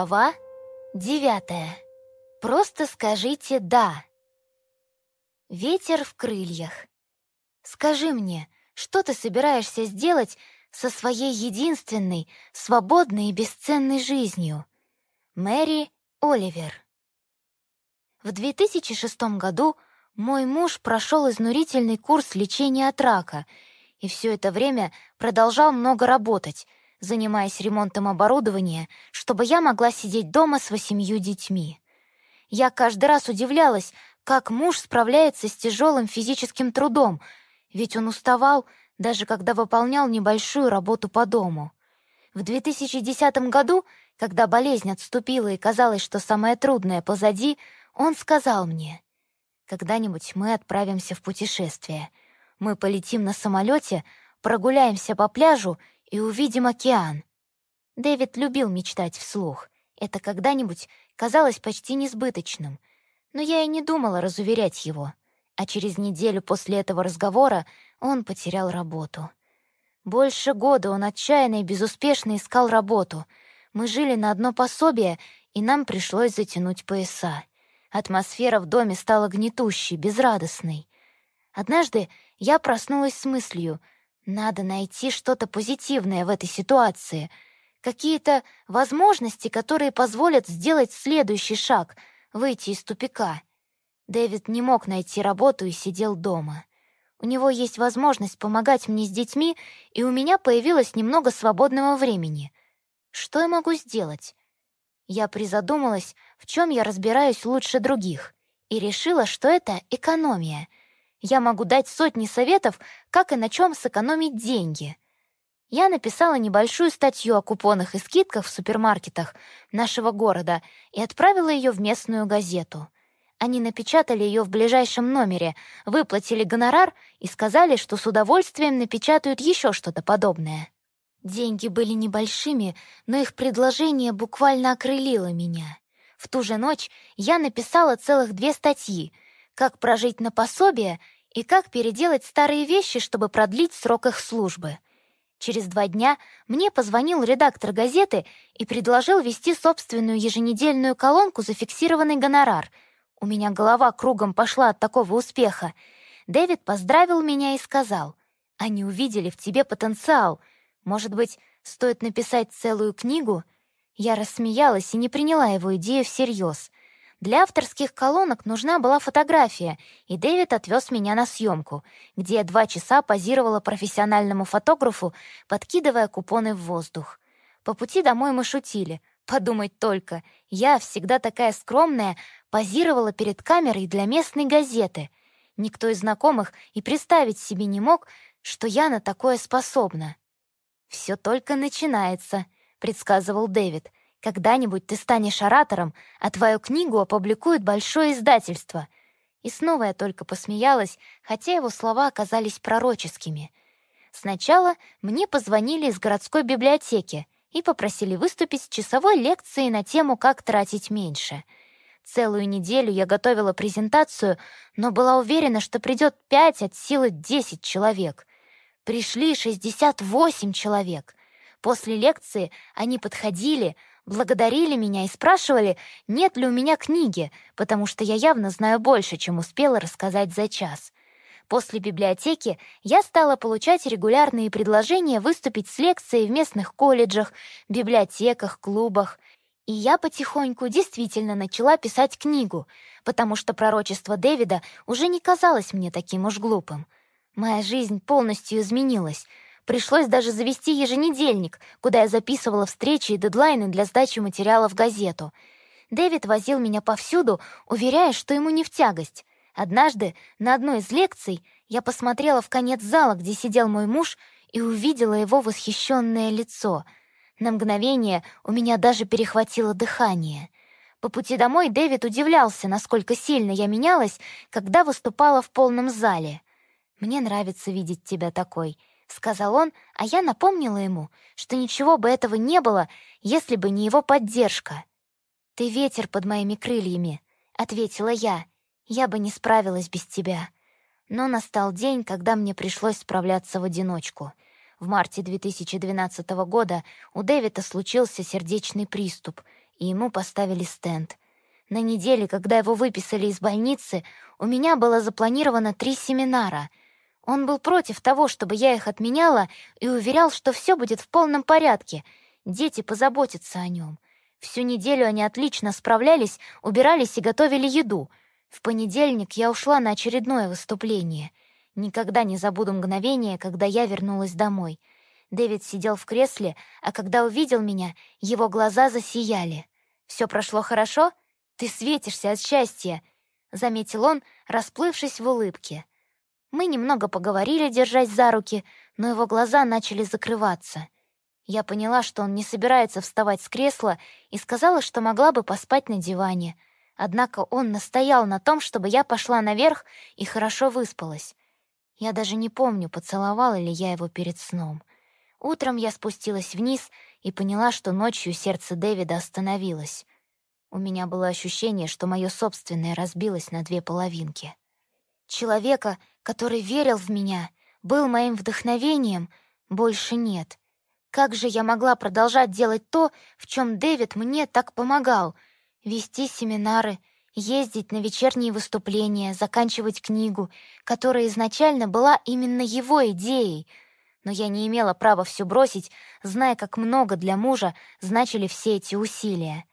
Глава девятая. Просто скажите «да». Ветер в крыльях. Скажи мне, что ты собираешься сделать со своей единственной, свободной и бесценной жизнью? Мэри Оливер. В 2006 году мой муж прошел изнурительный курс лечения от рака и все это время продолжал много работать — занимаясь ремонтом оборудования, чтобы я могла сидеть дома с восемью детьми. Я каждый раз удивлялась, как муж справляется с тяжелым физическим трудом, ведь он уставал, даже когда выполнял небольшую работу по дому. В 2010 году, когда болезнь отступила и казалось, что самое трудное позади, он сказал мне, «Когда-нибудь мы отправимся в путешествие. Мы полетим на самолете, прогуляемся по пляжу и увидим океан. Дэвид любил мечтать вслух. Это когда-нибудь казалось почти несбыточным. Но я и не думала разуверять его. А через неделю после этого разговора он потерял работу. Больше года он отчаянно и безуспешно искал работу. Мы жили на одно пособие, и нам пришлось затянуть пояса. Атмосфера в доме стала гнетущей, безрадостной. Однажды я проснулась с мыслью — надо найти что-то позитивное в этой ситуации, какие-то возможности, которые позволят сделать следующий шаг, выйти из тупика. Дэвид не мог найти работу и сидел дома. У него есть возможность помогать мне с детьми, и у меня появилось немного свободного времени. Что я могу сделать? Я призадумалась, в чем я разбираюсь лучше других, и решила, что это экономия — я могу дать сотни советов, как и на чем сэкономить деньги. Я написала небольшую статью о купонах и скидках в супермаркетах нашего города и отправила ее в местную газету. Они напечатали ее в ближайшем номере, выплатили гонорар и сказали, что с удовольствием напечатают еще что-то подобное. Деньги были небольшими, но их предложение буквально окрылило меня. В ту же ночь я написала целых две статьи — как прожить на пособие и как переделать старые вещи, чтобы продлить срок их службы. Через два дня мне позвонил редактор газеты и предложил вести собственную еженедельную колонку за фиксированный гонорар. У меня голова кругом пошла от такого успеха. Дэвид поздравил меня и сказал, «Они увидели в тебе потенциал. Может быть, стоит написать целую книгу?» Я рассмеялась и не приняла его идею всерьез — для авторских колонок нужна была фотография, и Дэвид отвез меня на съемку, где я два часа позировала профессиональному фотографу, подкидывая купоны в воздух. По пути домой мы шутили. Подумать только, я, всегда такая скромная, позировала перед камерой для местной газеты. Никто из знакомых и представить себе не мог, что я на такое способна. «Все только начинается», — предсказывал Дэвид — когда-нибудь ты станешь оратором, а твою книгу опубликует большое издательство». И снова я только посмеялась, хотя его слова оказались пророческими. Сначала мне позвонили из городской библиотеки и попросили выступить с часовой лекцией на тему «Как тратить меньше». Целую неделю я готовила презентацию, но была уверена, что придет пять от силы десять человек. Пришли шестьдесят восемь человек. После лекции они подходили, благодарили меня и спрашивали, нет ли у меня книги, потому что я явно знаю больше, чем успела рассказать за час. После библиотеки я стала получать регулярные предложения выступить с лекцией в местных колледжах, библиотеках, клубах. И я потихоньку действительно начала писать книгу, потому что пророчество Дэвида уже не казалось мне таким уж глупым. Моя жизнь полностью изменилась — Пришлось даже завести еженедельник, куда я записывала встречи и дедлайны для сдачи материала в газету. Дэвид возил меня повсюду, уверяя, что ему не в тягость. Однажды на одной из лекций я посмотрела в конец зала, где сидел мой муж, и увидела его восхищенное лицо. На мгновение у меня даже перехватило дыхание. По пути домой Дэвид удивлялся, насколько сильно я менялась, когда выступала в полном зале. «Мне нравится видеть тебя такой», — сказал он, а я напомнила ему, что ничего бы этого не было, если бы не его поддержка. «Ты ветер под моими крыльями», — ответила я. «Я бы не справилась без тебя». Но настал день, когда мне пришлось справляться в одиночку. В марте 2012 года у Дэвида случился сердечный приступ, и ему поставили стенд. На неделе, когда его выписали из больницы, у меня было запланировано три семинара. Он был против того, чтобы я их отменяла, и уверял, что все будет в полном порядке. Дети позаботятся о нем. Всю неделю они отлично справлялись, убирались и готовили еду. В понедельник я ушла на очередное выступление. Никогда не забуду мгновение, когда я вернулась домой. Дэвид сидел в кресле, а когда увидел меня, его глаза засияли. «Все прошло хорошо?» «Ты светишься от счастья», — заметил он, расплывшись в улыбке. Мы немного поговорили, держась за руки, но его глаза начали закрываться. Я поняла, что он не собирается вставать с кресла, и сказала, что могла бы поспать на диване. Однако он настоял на том, чтобы я пошла наверх и хорошо выспалась. Я даже не помню, поцеловала ли я его перед сном. Утром я спустилась вниз и поняла, что ночью сердце Дэвида остановилось. У меня было ощущение, что мое собственное разбилось на две половинки. Человека, который верил в меня, был моим вдохновением, больше нет. Как же я могла продолжать делать то, в чем Дэвид мне так помогал? Вести семинары, ездить на вечерние выступления, заканчивать книгу, которая изначально была именно его идеей. Но я не имела права все бросить, зная, как много для мужа значили все эти усилия.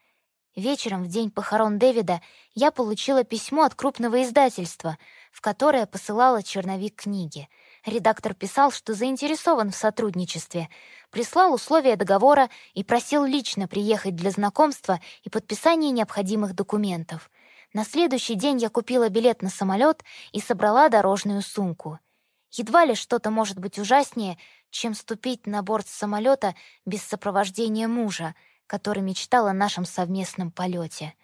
Вечером, в день похорон Дэвида, я получила письмо от крупного издательства, в которое посылала черновик книги. Редактор писал, что заинтересован в сотрудничестве, прислал условия договора и просил лично приехать для знакомства и подписания необходимых документов. На следующий день я купила билет на самолет и собрала дорожную сумку. Едва ли что-то может быть ужаснее, чем ступить на борт самолета без сопровождения мужа — который мечтал о нашем совместном полете.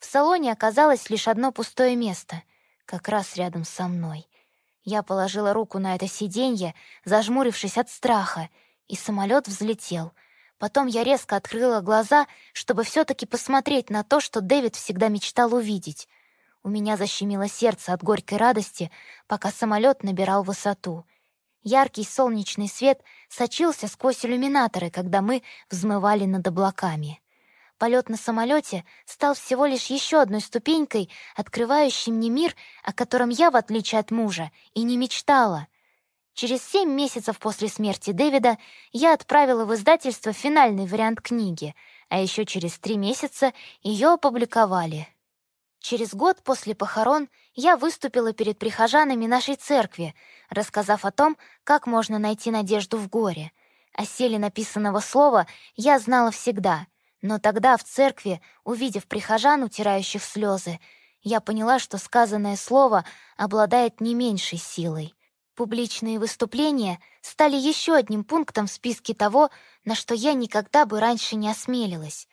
В салоне оказалось лишь одно пустое место, как раз рядом со мной. Я положила руку на это сиденье, зажмурившись от страха, и самолет взлетел. Потом я резко открыла глаза, чтобы все-таки посмотреть на то, что Дэвид всегда мечтал увидеть. У меня защемило сердце от горькой радости, пока самолет набирал высоту — Яркий солнечный свет сочился сквозь иллюминаторы, когда мы взмывали над облаками. Полет на самолете стал всего лишь еще одной ступенькой, открывающей мне мир, о котором я, в отличие от мужа, и не мечтала. Через семь месяцев после смерти Дэвида я отправила в издательство финальный вариант книги, а еще через три месяца ее опубликовали. Через год после похорон я выступила перед прихожанами нашей церкви, рассказав о том, как можно найти надежду в горе. О силе написанного слова я знала всегда, но тогда в церкви, увидев прихожан, утирающих слезы, я поняла, что сказанное слово обладает не меньшей силой. Публичные выступления стали еще одним пунктом в списке того, на что я никогда бы раньше не осмелилась.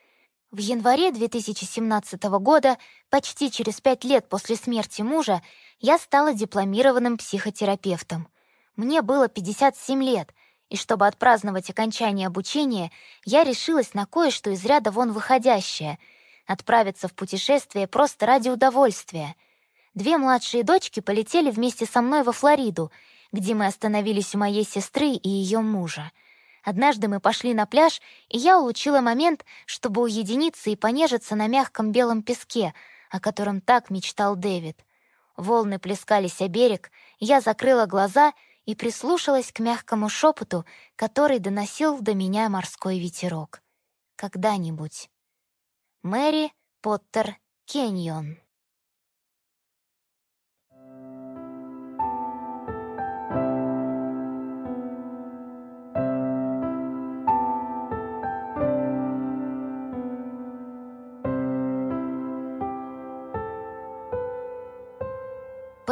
В январе 2017 года, почти через пять лет после смерти мужа, я стала дипломированным психотерапевтом. Мне было 57 лет, и чтобы отпраздновать окончание обучения, я решилась на кое-что из ряда вон выходящее — отправиться в путешествие просто ради удовольствия. Две младшие дочки полетели вместе со мной во Флориду, где мы остановились у моей сестры и ее мужа — Однажды мы пошли на пляж, и я улучила момент, чтобы уединиться и понежиться на мягком белом песке, о котором так мечтал Дэвид. Волны плескались о берег, я закрыла глаза и прислушалась к мягкому шепоту, который доносил до меня морской ветерок. Когда-нибудь. Мэри Поттер Кеньон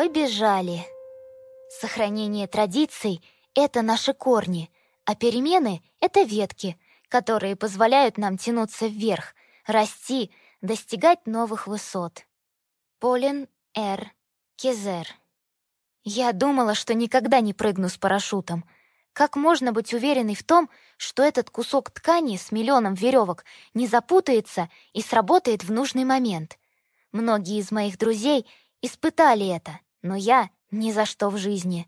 Побежали. Сохранение традиций — это наши корни, а перемены — это ветки, которые позволяют нам тянуться вверх, расти, достигать новых высот. Полин Р. Кезер. Я думала, что никогда не прыгну с парашютом. Как можно быть уверенной в том, что этот кусок ткани с миллионом веревок не запутается и сработает в нужный момент? Многие из моих друзей испытали это — но я ни за что в жизни.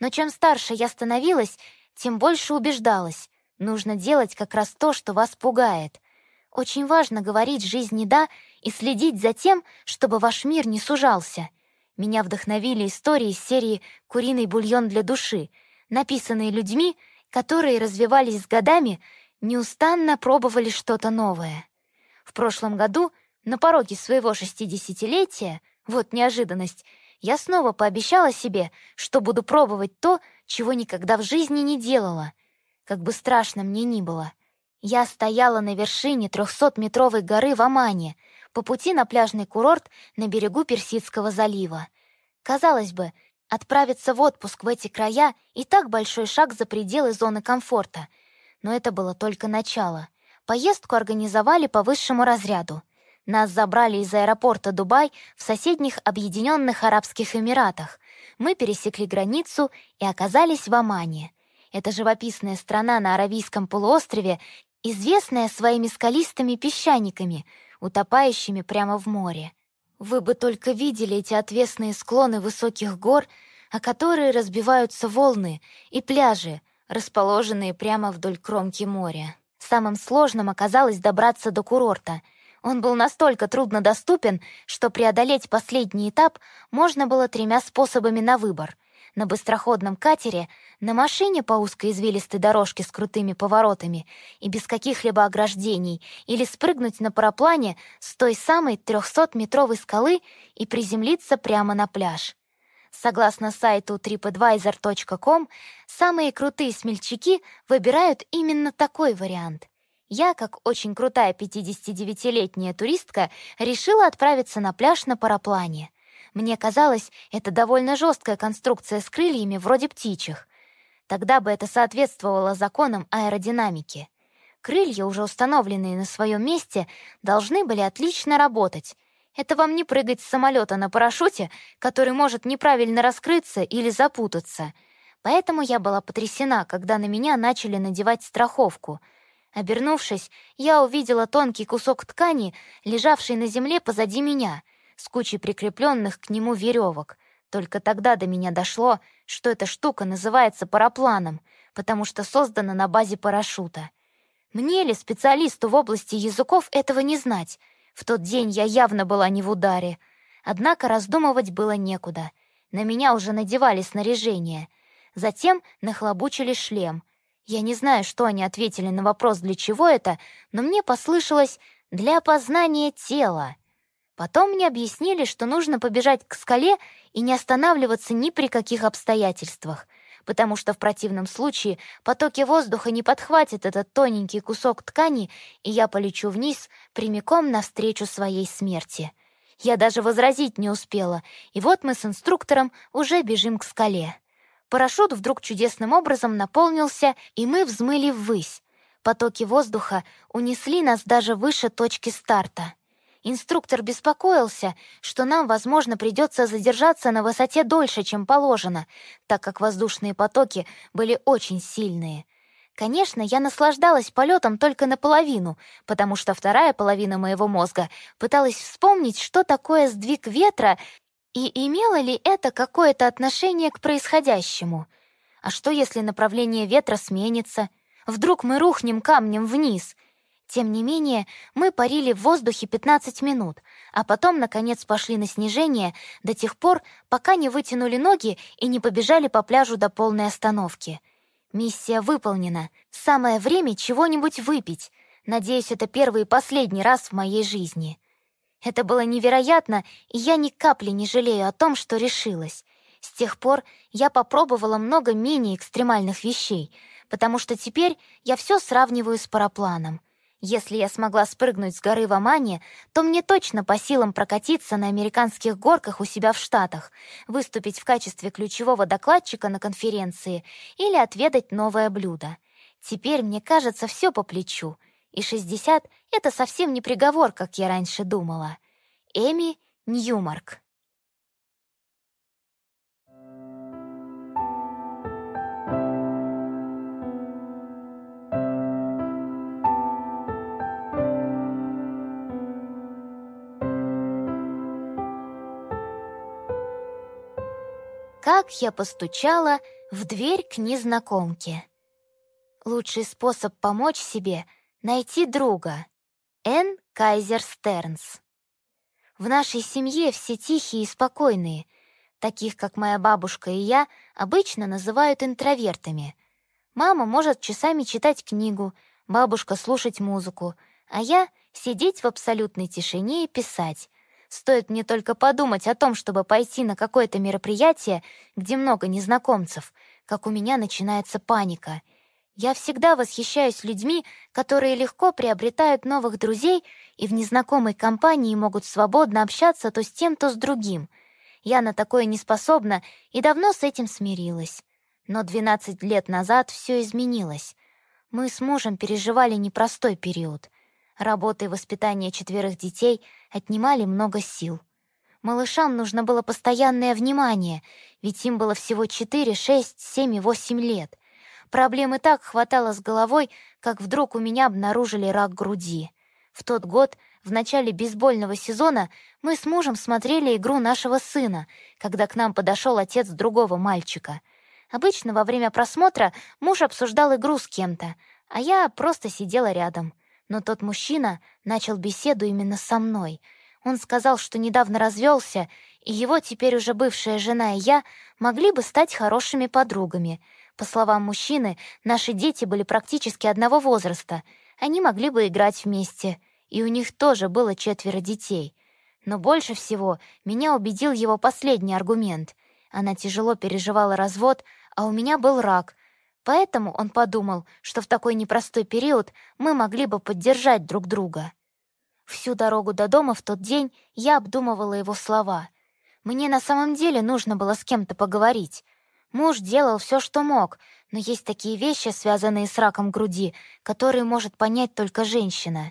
Но чем старше я становилась, тем больше убеждалась. Нужно делать как раз то, что вас пугает. Очень важно говорить жизни «да» и следить за тем, чтобы ваш мир не сужался. Меня вдохновили истории из серии «Куриный бульон для души», написанные людьми, которые развивались с годами, неустанно пробовали что-то новое. В прошлом году, на пороге своего шестидесятилетия, вот неожиданность, я снова пообещала себе, что буду пробовать то, чего никогда в жизни не делала, как бы страшно мне ни было — я стояла на вершине трехсотметровой горы в Омане, по пути на пляжный курорт на берегу Персидского залива. Казалось бы, отправиться в отпуск в эти края и так большой шаг за пределы зоны комфорта. Но это было только начало. Поездку организовали по высшему разряду. Нас забрали из аэропорта Дубай в соседних Объединенных Арабских Эмиратах. Мы пересекли границу и оказались в Омане. Это живописная страна на Аравийском полуострове известная своими скалистыми песчаниками, утопающими прямо в море. Вы бы только видели эти отвесные склоны высоких гор, о которые разбиваются волны, и пляжи, расположенные прямо вдоль кромки моря. Самым сложным оказалось добраться до курорта. Он был настолько труднодоступен, что преодолеть последний этап можно было тремя способами на выбор — на быстроходном катере, на машине по узкой извилистой дорожке с крутыми поворотами и без каких-либо ограждений, или спрыгнуть на параплане с той самой 300-метровой скалы и приземлиться прямо на пляж. Согласно сайту tripadvisor.com, самые крутые смельчаки выбирают именно такой вариант. Я, как очень крутая 59-летняя туристка, решила отправиться на пляж на параплане. Мне казалось, это довольно жесткая конструкция с крыльями вроде птичьих. Тогда бы это соответствовало законам аэродинамики. Крылья, уже установленные на своем месте, должны были отлично работать. Это вам не прыгать с самолета на парашюте, который может неправильно раскрыться или запутаться. Поэтому я была потрясена, когда на меня начали надевать страховку. Обернувшись, я увидела тонкий кусок ткани, лежавший на земле позади меня — с кучей прикрепленных к нему веревок. Только тогда до меня дошло, что эта штука называется парапланом, потому что создана на базе парашюта. Мне ли, специалисту в области языков, этого не знать? В тот день я явно была не в ударе. Однако раздумывать было некуда. На меня уже надевали снаряжение. Затем нахлобучили шлем. Я не знаю, что они ответили на вопрос, для чего это, но мне послышалось «для опознания тела». Потом мне объяснили, что нужно побежать к скале и не останавливаться ни при каких обстоятельствах, потому что в противном случае потоки воздуха не подхватят этот тоненький кусок ткани, и я полечу вниз прямиком навстречу своей смерти. Я даже возразить не успела, и вот мы с инструктором уже бежим к скале. Парашют вдруг чудесным образом наполнился, и мы взмыли ввысь. Потоки воздуха унесли нас даже выше точки старта. Инструктор беспокоился, что нам, возможно, придется задержаться на высоте дольше, чем положено, так как воздушные потоки были очень сильные. Конечно, я наслаждалась полетом только наполовину, потому что вторая половина моего мозга пыталась вспомнить, что такое сдвиг ветра и имело ли это какое-то отношение к происходящему. А что, если направление ветра сменится? Вдруг мы рухнем камнем вниз — тем не менее, мы парили в воздухе 15 минут, а потом, наконец, пошли на снижение до тех пор, пока не вытянули ноги и не побежали по пляжу до полной остановки. Миссия выполнена. Самое время чего-нибудь выпить. Надеюсь, это первый и последний раз в моей жизни. Это было невероятно, и я ни капли не жалею о том, что решилась. С тех пор я попробовала много менее экстремальных вещей, потому что теперь я все сравниваю с парапланом. Если я смогла спрыгнуть с горы в Омане, то мне точно по силам прокатиться на американских горках у себя в Штатах, выступить в качестве ключевого докладчика на конференции или отведать новое блюдо. Теперь мне кажется все по плечу, и 60 — это совсем не приговор, как я раньше думала. Эми Ньюмарк Как я постучала в дверь к незнакомке. Лучший способ помочь себе — найти друга. Кайзер Стернс. В нашей семье все тихие и спокойные. Таких, как моя бабушка и я, обычно называют интровертами. Мама может часами читать книгу, бабушка слушать музыку, а я сидеть в абсолютной тишине и писать. Стоит мне только подумать о том, чтобы пойти на какое-то мероприятие, где много незнакомцев, как у меня начинается паника. Я всегда восхищаюсь людьми, которые легко приобретают новых друзей и в незнакомой компании могут свободно общаться то с тем, то с другим. Я на такое не способна и давно с этим смирилась. Но 12 лет назад все изменилось. Мы с мужем переживали непростой период. Работа и воспитание четверых детей отнимали много сил. Малышам нужно было постоянное внимание, ведь им было всего 4, 6, 7 и 8 лет. Проблемы так хватало с головой, как вдруг у меня обнаружили рак груди. В тот год, в начале бейсбольного сезона, мы с мужем смотрели игру нашего сына, когда к нам подошел отец другого мальчика. Обычно во время просмотра муж обсуждал игру с кем-то, а я просто сидела рядом. Но тот мужчина начал беседу именно со мной. Он сказал, что недавно развелся, и его теперь уже бывшая жена и я могли бы стать хорошими подругами. По словам мужчины, наши дети были практически одного возраста — они могли бы играть вместе, и у них тоже было четверо детей. Но больше всего меня убедил его последний аргумент. Она тяжело переживала развод, а у меня был рак. Поэтому он подумал, что в такой непростой период мы могли бы поддержать друг друга. Всю дорогу до дома в тот день я обдумывала его слова. Мне на самом деле нужно было с кем-то поговорить. Муж делал все, что мог, но есть такие вещи, связанные с раком груди, которые может понять только женщина.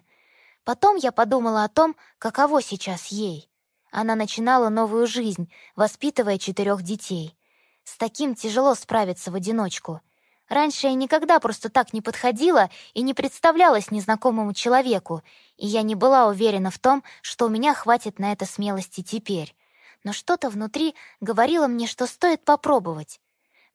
Потом я подумала о том, каково сейчас ей. Она начинала новую жизнь, воспитывая четырех детей. С таким тяжело справиться в одиночку. Раньше я никогда просто так не подходила и не представлялась незнакомому человеку, и я не была уверена в том, что у меня хватит на это смелости теперь. Но что-то внутри говорило мне, что стоит попробовать.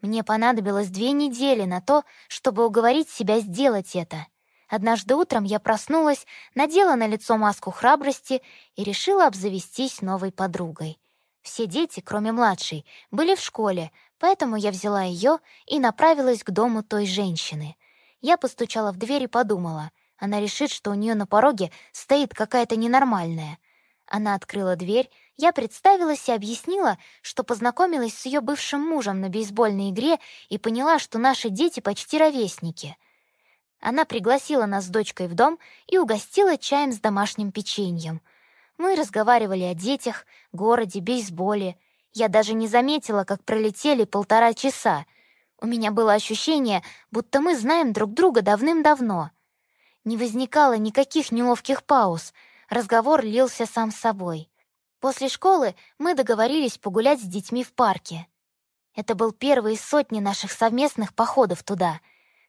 Мне понадобилось две недели на то, чтобы уговорить себя сделать это. Однажды утром я проснулась, надела на лицо маску храбрости и решила обзавестись новой подругой. Все дети, кроме младшей, были в школе, поэтому я взяла ее и направилась к дому той женщины. Я постучала в дверь и подумала, она решит, что у нее на пороге стоит какая-то ненормальная. Она открыла дверь, я представилась и объяснила, что познакомилась с ее бывшим мужем на бейсбольной игре и поняла, что наши дети почти ровесники. Она пригласила нас с дочкой в дом и угостила чаем с домашним печеньем. Мы разговаривали о детях, городе, бейсболе. Я даже не заметила, как пролетели полтора часа. У меня было ощущение, будто мы знаем друг друга давным-давно. Не возникало никаких неловких пауз. Разговор лился сам собой. После школы мы договорились погулять с детьми в парке. Это был первый из сотни наших совместных походов туда.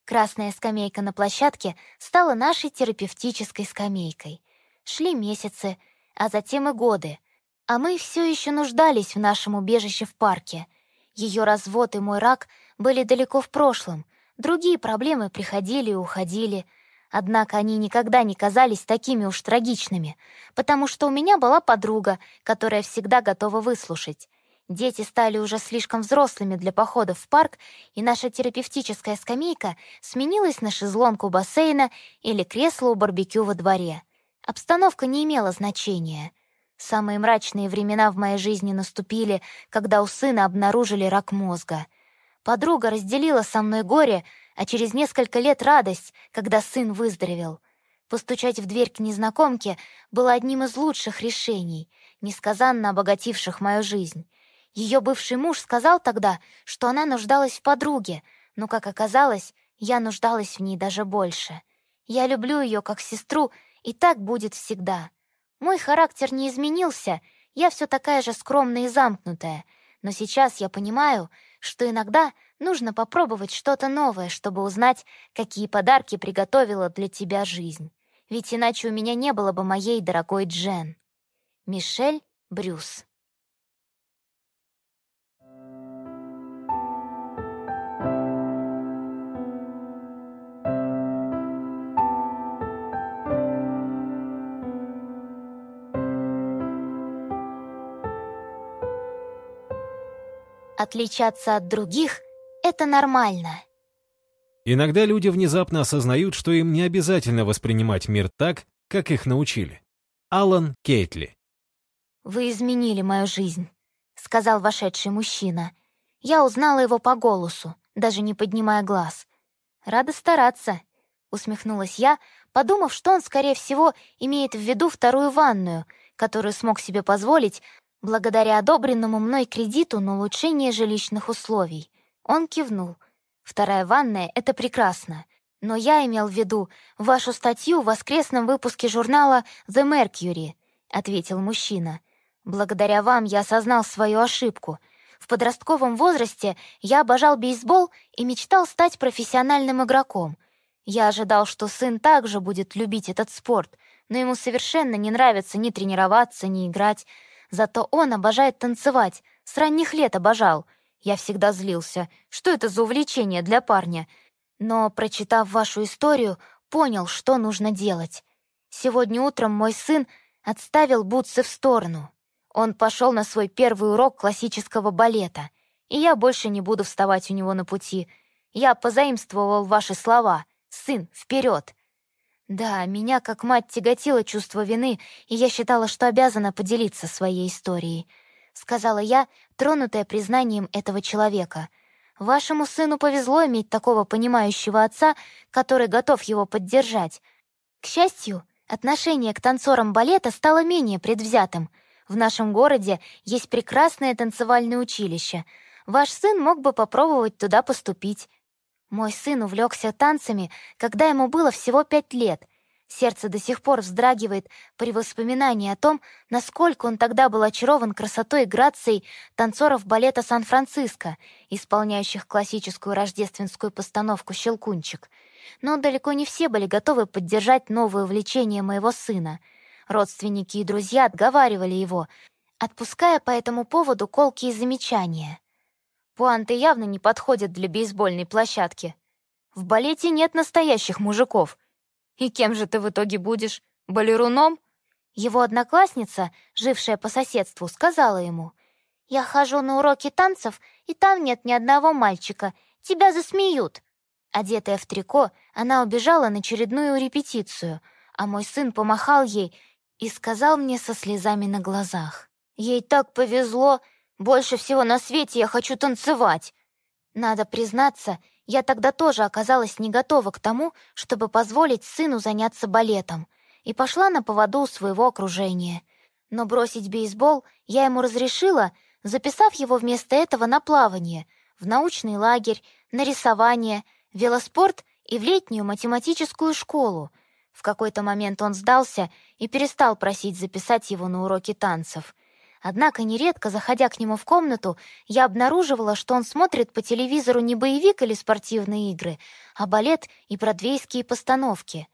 Красная скамейка на площадке стала нашей терапевтической скамейкой. Шли месяцы, а затем и годы. А мы все еще нуждались в нашем убежище в парке. Ее развод и мой рак были далеко в прошлом. Другие проблемы приходили и уходили — Однако они никогда не казались такими уж трагичными, потому что у меня была подруга, которая всегда готова выслушать. Дети стали уже слишком взрослыми для походов в парк, и наша терапевтическая скамейка сменилась на шезлонг бассейна или кресло у барбекю во дворе. Обстановка не имела значения. Самые мрачные времена в моей жизни наступили, когда у сына обнаружили рак мозга. Подруга разделила со мной горе, а через несколько лет радость, когда сын выздоровел. Постучать в дверь к незнакомке было одним из лучших решений, несказанно обогативших мою жизнь. Ее бывший муж сказал тогда, что она нуждалась в подруге, но, как оказалось, я нуждалась в ней даже больше. Я люблю ее как сестру, и так будет всегда. Мой характер не изменился, я все такая же скромная и замкнутая, но сейчас я понимаю, что иногда Нужно попробовать что-то новое, чтобы узнать, какие подарки приготовила для тебя жизнь. Ведь иначе у меня не было бы моей дорогой Джен. Мишель Брюс Отличаться от других — это нормально. Иногда люди внезапно осознают, что им не обязательно воспринимать мир так, как их научили. Алан Кейтли. «Вы изменили мою жизнь», — сказал вошедший мужчина. Я узнала его по голосу, даже не поднимая глаз. «Рада стараться», — усмехнулась я, подумав, что он, скорее всего, имеет в виду вторую ванную, которую смог себе позволить благодаря одобренному мной кредиту на улучшение жилищных условий. Он кивнул. «Вторая ванная — это прекрасно. Но я имел в виду вашу статью в воскресном выпуске журнала «The Mercury», — ответил мужчина. «Благодаря вам я осознал свою ошибку. В подростковом возрасте я обожал бейсбол и мечтал стать профессиональным игроком. Я ожидал, что сын также будет любить этот спорт, но ему совершенно не нравится ни тренироваться, ни играть. Зато он обожает танцевать, с ранних лет обожал. Я всегда злился. Что это за увлечение для парня?» Но, прочитав вашу историю, понял, что нужно делать. Сегодня утром мой сын отставил бутсы в сторону. Он пошел на свой первый урок классического балета, и я больше не буду вставать у него на пути. Я позаимствовал ваши слова. «Сын, вперед!» Да, меня как мать тяготило чувство вины, и я считала, что обязана поделиться своей историей. Сказала я, тронутая признанием этого человека — Вашему сыну повезло иметь такого понимающего отца, который готов его поддержать. К счастью, отношение к танцорам балета стало менее предвзятым. В нашем городе есть прекрасное танцевальное училище. Ваш сын мог бы попробовать туда поступить. Мой сын увлекся танцами, когда ему было всего пять лет — Сердце до сих пор вздрагивает при воспоминании о том, насколько он тогда был очарован красотой и грацией танцоров балета Сан-Франциско, исполняющих классическую рождественскую постановку «Щелкунчик». Но далеко не все были готовы поддержать новое увлечение моего сына. Родственники и друзья отговаривали его, отпуская по этому поводу колкие замечания. Пуанты явно не подходят для бейсбольной площадки. В балете нет настоящих мужиков — «И кем же ты в итоге будешь? Балеруном?» Его одноклассница, жившая по соседству, сказала ему, «Я хожу на уроки танцев, и там нет ни одного мальчика. Тебя засмеют». Одетая в трико, она убежала на очередную репетицию, а мой сын помахал ей и сказал мне со слезами на глазах, «Ей так повезло! Больше всего на свете я хочу танцевать!» Надо признаться, я тогда тоже оказалась не готова к тому, чтобы позволить сыну заняться балетом, и пошла на поводу своего окружения. Но бросить бейсбол я ему разрешила, записав его вместо этого на плавание, в научный лагерь, на рисование, велоспорт и в летнюю математическую школу. В какой-то момент он сдался и перестал просить записать его на уроки танцев. Однако нередко, заходя к нему в комнату, я обнаруживала, что он смотрит по телевизору не боевик или спортивные игры, а балет и бродвейские постановки.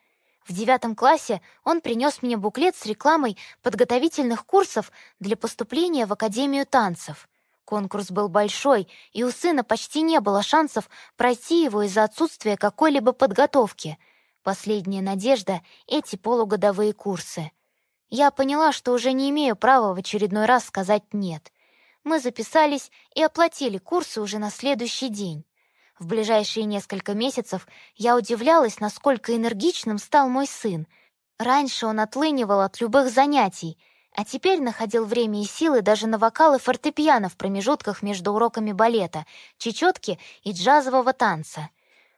В девятом классе он принес мне буклет с рекламой подготовительных курсов для поступления в Академию танцев. Конкурс был большой, и у сына почти не было шансов пройти его из-за отсутствия какой-либо подготовки. Последняя надежда — эти полугодовые курсы. Я поняла, что уже не имею права в очередной раз сказать «нет». Мы записались и оплатили курсы уже на следующий день. В ближайшие несколько месяцев я удивлялась, насколько энергичным стал мой сын. Раньше он отлынивал от любых занятий, а теперь находил время и силы даже на вокал и фортепиано в промежутках между уроками балета, чечетки и джазового танца.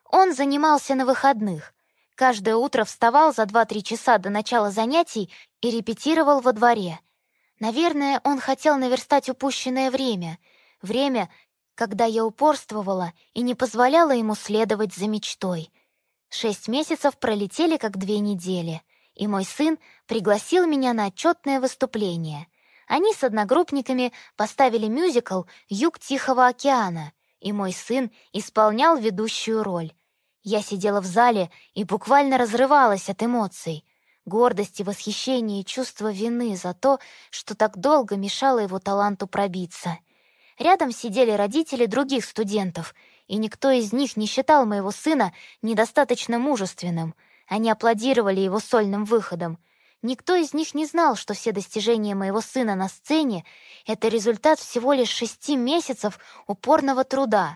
Он занимался на выходных, Каждое утро вставал за 2-3 часа до начала занятий и репетировал во дворе. Наверное, он хотел наверстать упущенное время. Время, когда я упорствовала и не позволяла ему следовать за мечтой. Шесть месяцев пролетели как две недели, и мой сын пригласил меня на отчетное выступление. Они с одногруппниками поставили мюзикл «Юг Тихого океана», и мой сын исполнял ведущую роль. Я сидела в зале и буквально разрывалась от эмоций. Гордости, восхищения и чувство вины за то, что так долго мешало его таланту пробиться. Рядом сидели родители других студентов, и никто из них не считал моего сына недостаточно мужественным. Они аплодировали его сольным выходом. Никто из них не знал, что все достижения моего сына на сцене — это результат всего лишь шести месяцев упорного труда.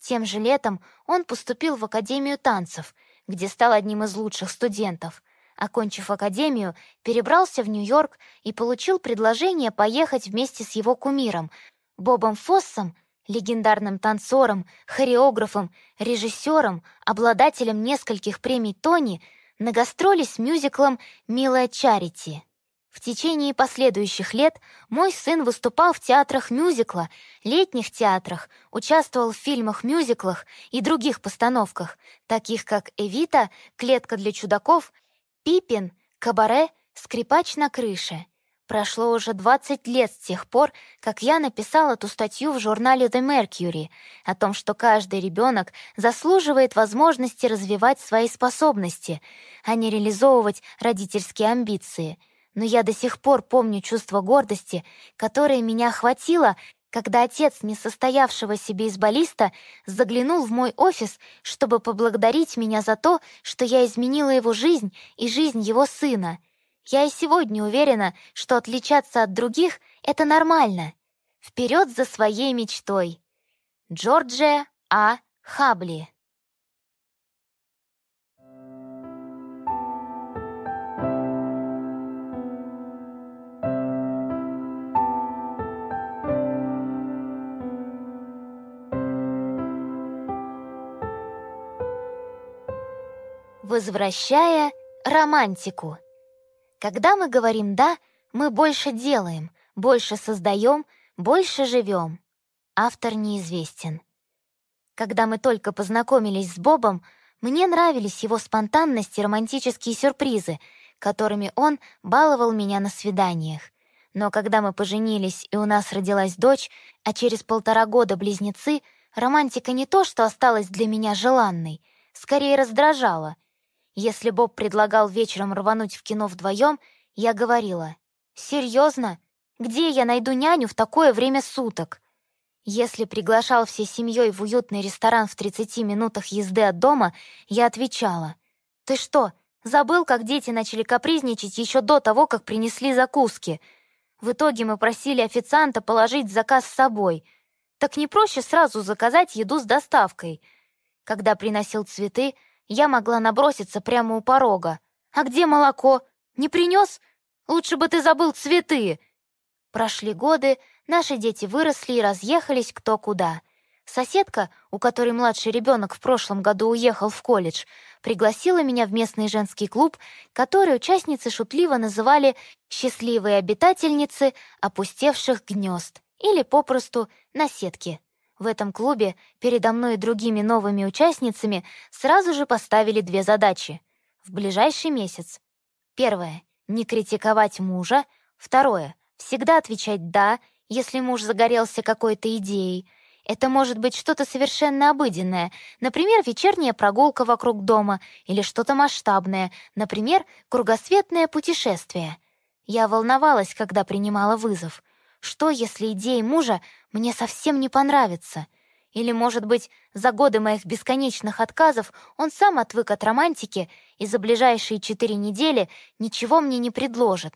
Тем же летом он поступил в Академию танцев, где стал одним из лучших студентов. Окончив академию, перебрался в Нью-Йорк и получил предложение поехать вместе с его кумиром, Бобом Фоссом, легендарным танцором, хореографом, режиссером, обладателем нескольких премий Тони — на гастроли с мюзиклом «Милая Чарити». В течение последующих лет мой сын выступал в театрах мюзикла, летних театрах, участвовал в фильмах-мюзиклах и других постановках, таких как «Эвита», «Клетка для чудаков», «Пипин», «Кабаре», «Скрипач на крыше». Прошло уже 20 лет с тех пор, как я написала эту статью в журнале The Mercury о том, что каждый ребенок заслуживает возможности развивать свои способности, а не реализовывать родительские амбиции. Но я до сих пор помню чувство гордости, которое меня охватило, когда отец несостоявшегося бейсболиста заглянул в мой офис, чтобы поблагодарить меня за то, что я изменила его жизнь и жизнь его сына — я и сегодня уверена, что отличаться от других — это нормально. Вперед за своей мечтой. Джорджия А. Хабли Возвращая романтику. Когда мы говорим «да», мы больше делаем, больше создаем, больше живем. Автор неизвестен. Когда мы только познакомились с Бобом, мне нравились его спонтанность и романтические сюрпризы, которыми он баловал меня на свиданиях. Но когда мы поженились и у нас родилась дочь, а через полтора года близнецы, романтика не то, что осталась для меня желанной, скорее раздражала — если Боб предлагал вечером рвануть в кино вдвоем, я говорила, «Серьезно? Где я найду няню в такое время суток?» Если приглашал всей семьей в уютный ресторан в 30 минутах езды от дома, я отвечала, «Ты что, забыл, как дети начали капризничать еще до того, как принесли закуски?» В итоге мы просили официанта положить заказ с собой. Так не проще сразу заказать еду с доставкой. Когда приносил цветы, я могла наброситься прямо у порога. «А где молоко? Не принес? Лучше бы ты забыл цветы!» Прошли годы, наши дети выросли и разъехались кто куда. Соседка, у которой младший ребенок в прошлом году уехал в колледж, пригласила меня в местный женский клуб, который участницы шутливо называли «счастливые обитательницы опустевших гнезд» или попросту «наседки». В этом клубе передо мной и другими новыми участницами сразу же поставили две задачи в ближайший месяц. Первое — не критиковать мужа. Второе — всегда отвечать «да», если муж загорелся какой-то идеей. Это может быть что-то совершенно обыденное, например, вечерняя прогулка вокруг дома или что-то масштабное, например, кругосветное путешествие. Я волновалась, когда принимала вызов. Что, если идеи мужа мне совсем не понравятся? Или, может быть, за годы моих бесконечных отказов он сам отвык от романтики и за ближайшие четыре недели ничего мне не предложит?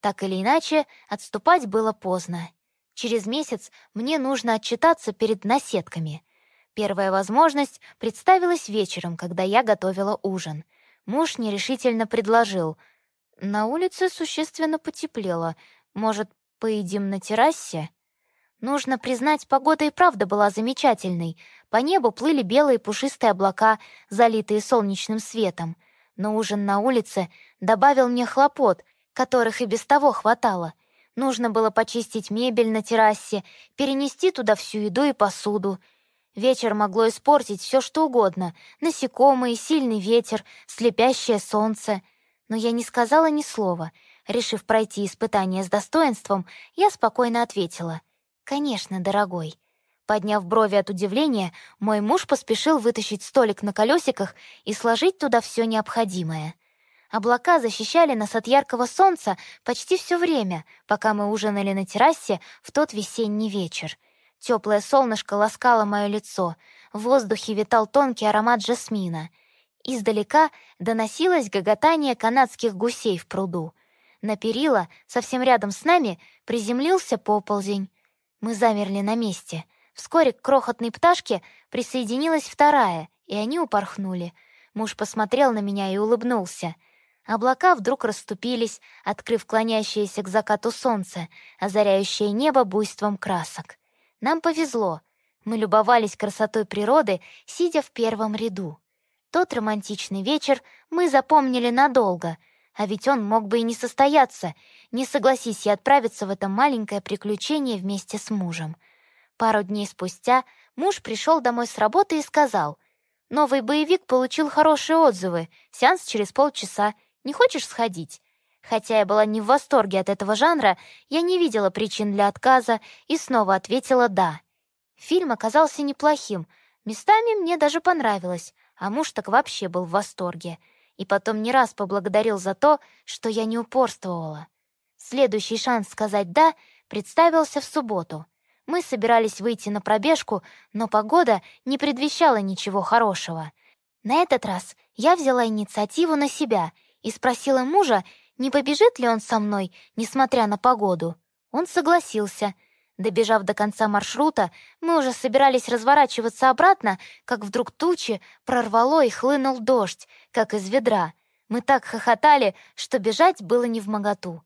Так или иначе, отступать было поздно. Через месяц мне нужно отчитаться перед наседками. Первая возможность представилась вечером, когда я готовила ужин. Муж нерешительно предложил. На улице существенно потеплело. Может, Поедим на террасе? Нужно признать, погода и правда была замечательной. По небу плыли белые пушистые облака, залитые солнечным светом. Но ужин на улице добавил мне хлопот, которых и без того хватало. Нужно было почистить мебель на террасе, перенести туда всю еду и посуду. Вечер могло испортить все, что угодно. Насекомые, сильный ветер, слепящее солнце. Но я не сказала ни слова — Решив пройти испытание с достоинством, я спокойно ответила. «Конечно, дорогой». Подняв брови от удивления, мой муж поспешил вытащить столик на колесиках и сложить туда все необходимое. Облака защищали нас от яркого солнца почти все время, пока мы ужинали на террасе в тот весенний вечер. Теплое солнышко ласкало мое лицо, в воздухе витал тонкий аромат жасмина. Издалека доносилось гоготание канадских гусей в пруду. На перила, совсем рядом с нами, приземлился поползень. Мы замерли на месте. Вскоре к крохотной пташке присоединилась вторая, и они упорхнули. Муж посмотрел на меня и улыбнулся. Облака вдруг расступились, открыв клонящееся к закату солнце, озаряющее небо буйством красок. Нам повезло. Мы любовались красотой природы, сидя в первом ряду. Тот романтичный вечер мы запомнили надолго, а ведь он мог бы и не состояться, не согласись я отправиться в это маленькое приключение вместе с мужем. Пару дней спустя муж пришел домой с работы и сказал, «Новый боевик получил хорошие отзывы, сеанс через полчаса, не хочешь сходить?» Хотя я была не в восторге от этого жанра, я не видела причин для отказа и снова ответила «да». Фильм оказался неплохим, местами мне даже понравилось, а муж так вообще был в восторге. И потом не раз поблагодарил за то, что я не упорствовала. Следующий шанс сказать «да» представился в субботу. Мы собирались выйти на пробежку, но погода не предвещала ничего хорошего. На этот раз я взяла инициативу на себя и спросила мужа, не побежит ли он со мной, несмотря на погоду. Он согласился. Добежав до конца маршрута, мы уже собирались разворачиваться обратно, как вдруг тучи прорвало и хлынул дождь, как из ведра. Мы так хохотали, что бежать было не в моготу.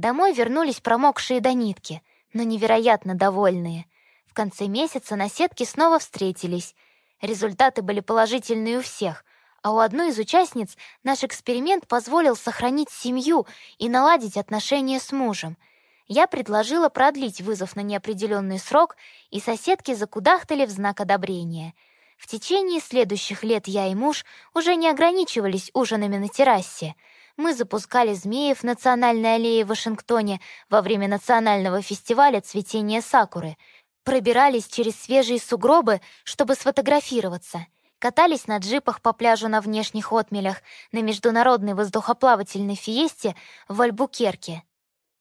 Домой вернулись промокшие до нитки, но невероятно довольные. В конце месяца на сетке снова встретились. Результаты были положительные у всех, а у одной из участниц наш эксперимент позволил сохранить семью и наладить отношения с мужем. Я предложила продлить вызов на неопределенный срок, и соседки закудахтали в знак одобрения. В течение следующих лет я и муж уже не ограничивались ужинами на террасе. Мы запускали змеев в Национальной аллее в Вашингтоне во время национального фестиваля цветения сакуры, пробирались через свежие сугробы, чтобы сфотографироваться — катались на джипах по пляжу на внешних отмелях на международной воздухоплавательной фиесте в Альбукерке.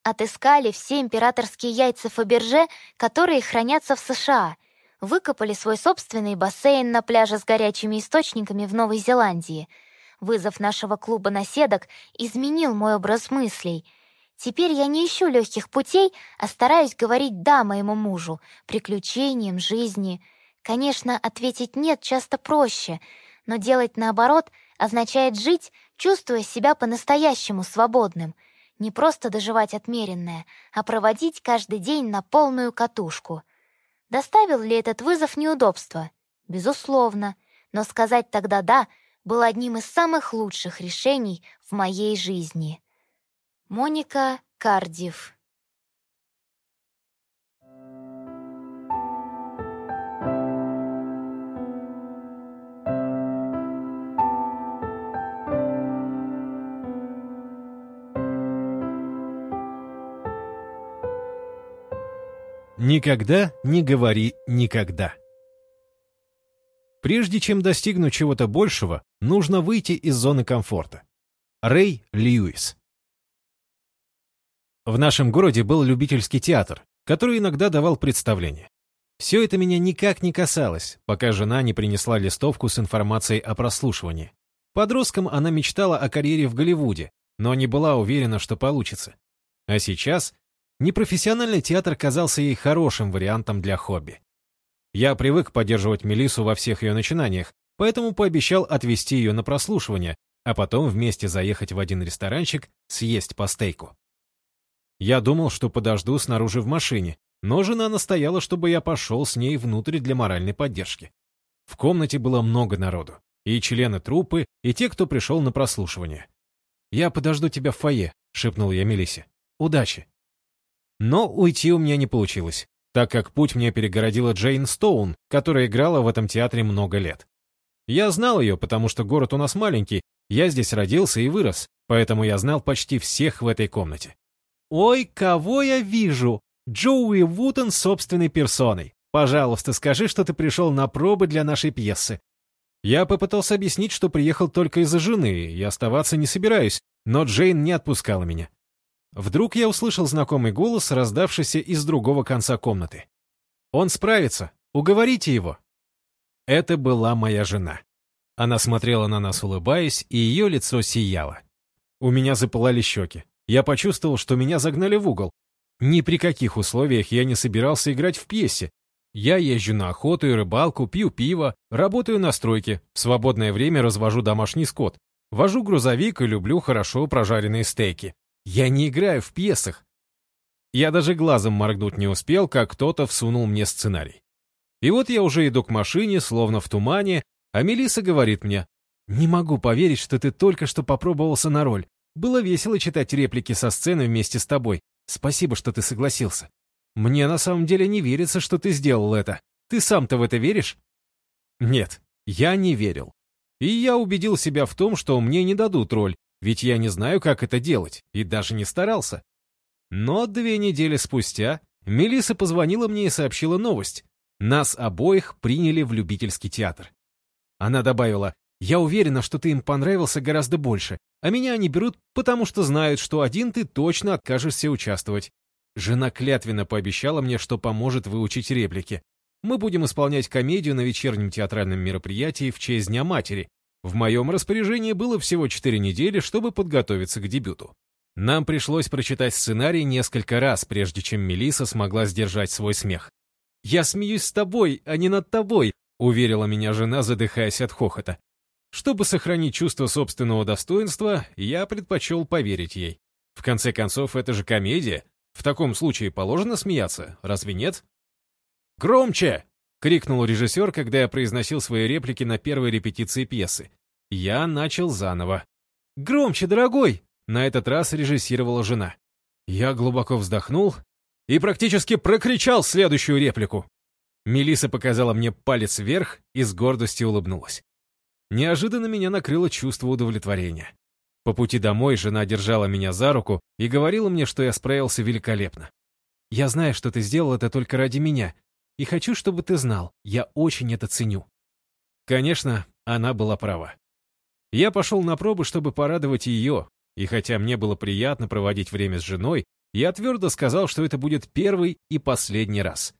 Отыскали все императорские яйца Фаберже, которые хранятся в США. Выкопали свой собственный бассейн на пляже с горячими источниками в Новой Зеландии. Вызов нашего клуба наседок изменил мой образ мыслей. Теперь я не ищу легких путей, а стараюсь говорить «да» моему мужу, приключениям, жизни — Конечно, ответить «нет» часто проще, но делать наоборот означает жить, чувствуя себя по-настоящему свободным, не просто доживать отмеренное, а проводить каждый день на полную катушку. Доставил ли этот вызов неудобства? Безусловно, но сказать тогда «да» было одним из самых лучших решений в моей жизни. Моника Кардив Никогда не говори никогда. Прежде чем достигнуть чего-то большего, нужно выйти из зоны комфорта. Рэй Льюис В нашем городе был любительский театр, который иногда давал представления. Все это меня никак не касалось, пока жена не принесла листовку с информацией о прослушивании. Подростком она мечтала о карьере в Голливуде, но не была уверена, что получится. А сейчас Непрофессиональный театр казался ей хорошим вариантом для хобби. Я привык поддерживать Мелису во всех ее начинаниях, поэтому пообещал отвезти ее на прослушивание, а потом вместе заехать в один ресторанчик съесть по стейку. Я думал, что подожду снаружи в машине, но жена настояла, чтобы я пошел с ней внутрь для моральной поддержки. В комнате было много народу, и члены труппы, и те, кто пришел на прослушивание. «Я подожду тебя в фойе», — шепнул я Мелисе. «Удачи!» Но уйти у меня не получилось, так как путь мне перегородила Джейн Стоун, которая играла в этом театре много лет. Я знал ее, потому что город у нас маленький, я здесь родился и вырос, поэтому я знал почти всех в этой комнате. «Ой, кого я вижу! Джоуи Вутон собственной персоной! Пожалуйста, скажи, что ты пришел на пробы для нашей пьесы». Я попытался объяснить, что приехал только из-за жены и оставаться не собираюсь, но Джейн не отпускала меня. Вдруг я услышал знакомый голос, раздавшийся из другого конца комнаты. «Он справится! Уговорите его!» Это была моя жена. Она смотрела на нас, улыбаясь, и ее лицо сияло. У меня запылали щеки. Я почувствовал, что меня загнали в угол. Ни при каких условиях я не собирался играть в пьесе. Я езжу на охоту и рыбалку, пью пиво, работаю на стройке, в свободное время развожу домашний скот, вожу грузовик и люблю хорошо прожаренные стейки. Я не играю в пьесах. Я даже глазом моргнуть не успел, как кто-то всунул мне сценарий. И вот я уже иду к машине, словно в тумане, а Мелиса говорит мне, «Не могу поверить, что ты только что попробовался на роль. Было весело читать реплики со сцены вместе с тобой. Спасибо, что ты согласился. Мне на самом деле не верится, что ты сделал это. Ты сам-то в это веришь?» Нет, я не верил. И я убедил себя в том, что мне не дадут роль, ведь я не знаю, как это делать, и даже не старался. Но две недели спустя Мелиса позвонила мне и сообщила новость. Нас обоих приняли в любительский театр. Она добавила, «Я уверена, что ты им понравился гораздо больше, а меня они берут, потому что знают, что один ты точно откажешься участвовать». Жена клятвенно пообещала мне, что поможет выучить реплики. Мы будем исполнять комедию на вечернем театральном мероприятии в честь Дня Матери. В моем распоряжении было всего четыре недели, чтобы подготовиться к дебюту. Нам пришлось прочитать сценарий несколько раз, прежде чем Мелиса смогла сдержать свой смех. «Я смеюсь с тобой, а не над тобой», — уверила меня жена, задыхаясь от хохота. Чтобы сохранить чувство собственного достоинства, я предпочел поверить ей. В конце концов, это же комедия. В таком случае положено смеяться, разве нет? «Громче!» — крикнул режиссер, когда я произносил свои реплики на первой репетиции пьесы. Я начал заново. «Громче, дорогой!» — на этот раз режиссировала жена. Я глубоко вздохнул и практически прокричал следующую реплику. Мелиса показала мне палец вверх и с гордостью улыбнулась. Неожиданно меня накрыло чувство удовлетворения. По пути домой жена держала меня за руку и говорила мне, что я справился великолепно. «Я знаю, что ты сделал это только ради меня, и хочу, чтобы ты знал, я очень это ценю». Конечно, она была права. Я пошел на пробы, чтобы порадовать ее, и хотя мне было приятно проводить время с женой, я твердо сказал, что это будет первый и последний раз.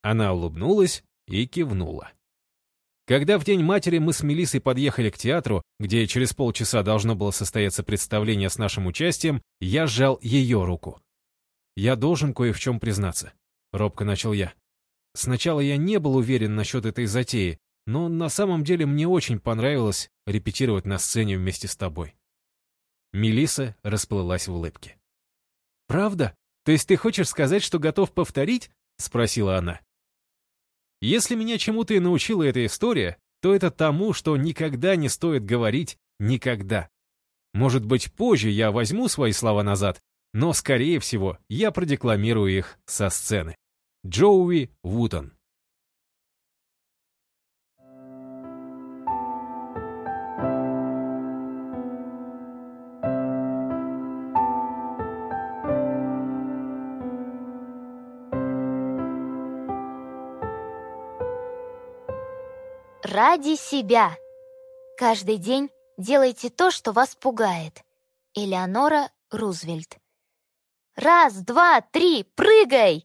Она улыбнулась и кивнула. Когда в День матери мы с Мелиссой подъехали к театру, где через полчаса должно было состояться представление с нашим участием, я сжал ее руку. «Я должен кое в чем признаться», — робко начал я. «Сначала я не был уверен насчет этой затеи, но на самом деле мне очень понравилось репетировать на сцене вместе с тобой». Мелисса расплылась в улыбке. «Правда? То есть ты хочешь сказать, что готов повторить?» — спросила она. Если меня чему-то и научила эта история, то это тому, что никогда не стоит говорить «никогда». Может быть, позже я возьму свои слова назад, но, скорее всего, я продекламирую их со сцены. Джоуи Вутон Ради себя. Каждый день делайте то, что вас пугает. Элеонора Рузвельт. «Раз, два, три, прыгай!»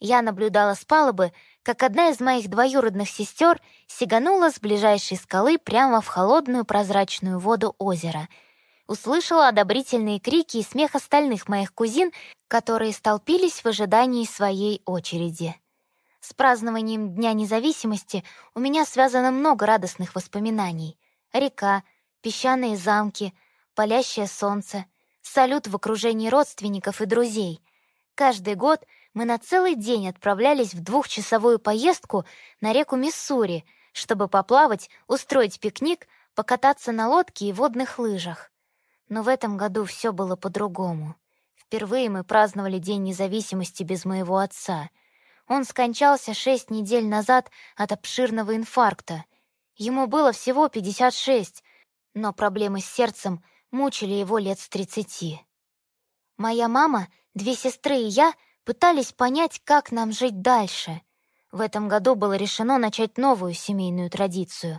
Я наблюдала с палубы, как одна из моих двоюродных сестер сиганула с ближайшей скалы прямо в холодную прозрачную воду озера. Услышала одобрительные крики и смех остальных моих кузин, которые столпились в ожидании своей очереди. С празднованием Дня независимости у меня связано много радостных воспоминаний. Река, песчаные замки, палящее солнце, салют в окружении родственников и друзей. Каждый год мы на целый день отправлялись в двухчасовую поездку на реку Миссури, чтобы поплавать, устроить пикник, покататься на лодке и водных лыжах. Но в этом году все было по-другому. Впервые мы праздновали День независимости без моего отца — он скончался шесть недель назад от обширного инфаркта. Ему было всего 56, но проблемы с сердцем мучили его лет с 30. Моя мама, две сестры и я пытались понять, как нам жить дальше. В этом году было решено начать новую семейную традицию.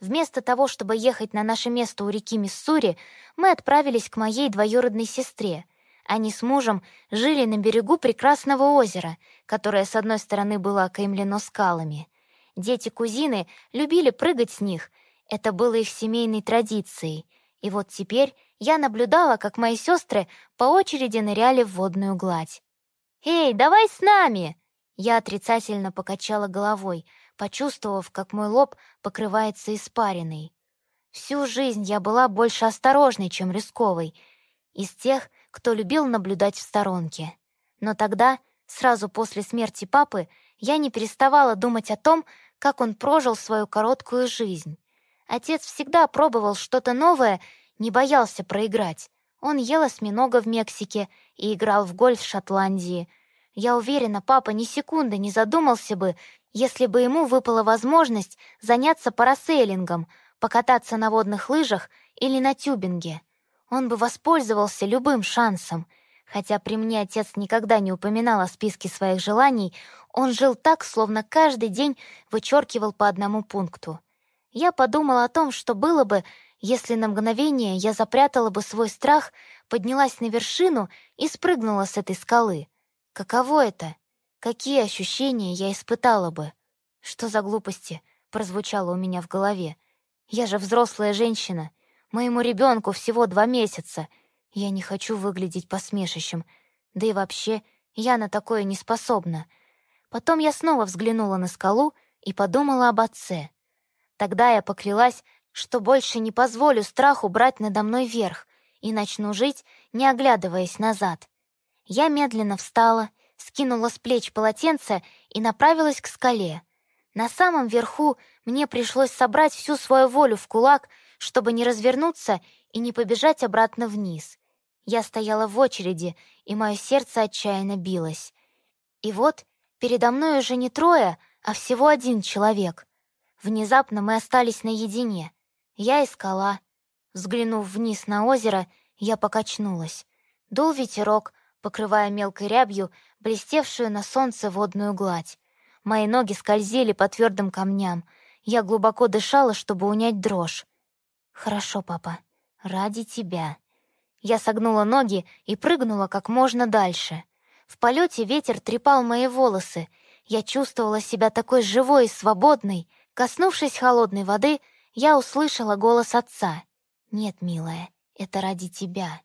Вместо того, чтобы ехать на наше место у реки Миссури, мы отправились к моей двоюродной сестре — они с мужем жили на берегу прекрасного озера, которое с одной стороны было окаймлено скалами. Дети-кузины любили прыгать с них, Это было их семейной традицией. И вот теперь я наблюдала, как мои сестры по очереди ныряли в водную гладь. «Эй, давай с нами!» Я отрицательно покачала головой, почувствовав, как мой лоб покрывается испариной. Всю жизнь я была больше осторожной, чем рисковой, из тех, кто любил наблюдать в сторонке. Но тогда, сразу после смерти папы, я не переставала думать о том, как он прожил свою короткую жизнь. Отец всегда пробовал что-то новое, не боялся проиграть. Он ел осьминога в Мексике и играл в гольф в Шотландии. Я уверена, папа ни секунды не задумался бы, если бы ему выпала возможность заняться парасейлингом, покататься на водных лыжах или на тюбинге. Он бы воспользовался любым шансом. Хотя при мне отец никогда не упоминал о списке своих желаний, он жил так, словно каждый день вычеркивал по одному пункту. Я подумала о том, что было бы, если на мгновение я запрятала бы свой страх, поднялась на вершину и спрыгнула с этой скалы. Каково это? Какие ощущения я испытала бы? Что за глупости прозвучало у меня в голове? Я же взрослая женщина. Моему ребенку всего два месяца. Я не хочу выглядеть посмешищем. Да и вообще, я на такое не способна. Потом я снова взглянула на скалу и подумала об отце. Тогда я поклялась, что больше не позволю страху брать надо мной верх и начну жить, не оглядываясь назад. Я медленно встала, скинула с плеч полотенце и направилась к скале. На самом верху мне пришлось собрать всю свою волю в кулак, чтобы не развернуться и не побежать обратно вниз. Я стояла в очереди, и мое сердце отчаянно билось. И вот передо мной уже не трое, а всего один человек. Внезапно мы остались наедине. Я и скала. Взглянув вниз на озеро, я покачнулась. Дул ветерок, покрывая мелкой рябью блестевшую на солнце водную гладь. Мои ноги скользили по твердым камням. Я глубоко дышала, чтобы унять дрожь. «Хорошо, папа, ради тебя». Я согнула ноги и прыгнула как можно дальше. В полете ветер трепал мои волосы. Я чувствовала себя такой живой и свободной, Коснувшись холодной воды, я услышала голос отца. «Нет, милая, это ради тебя».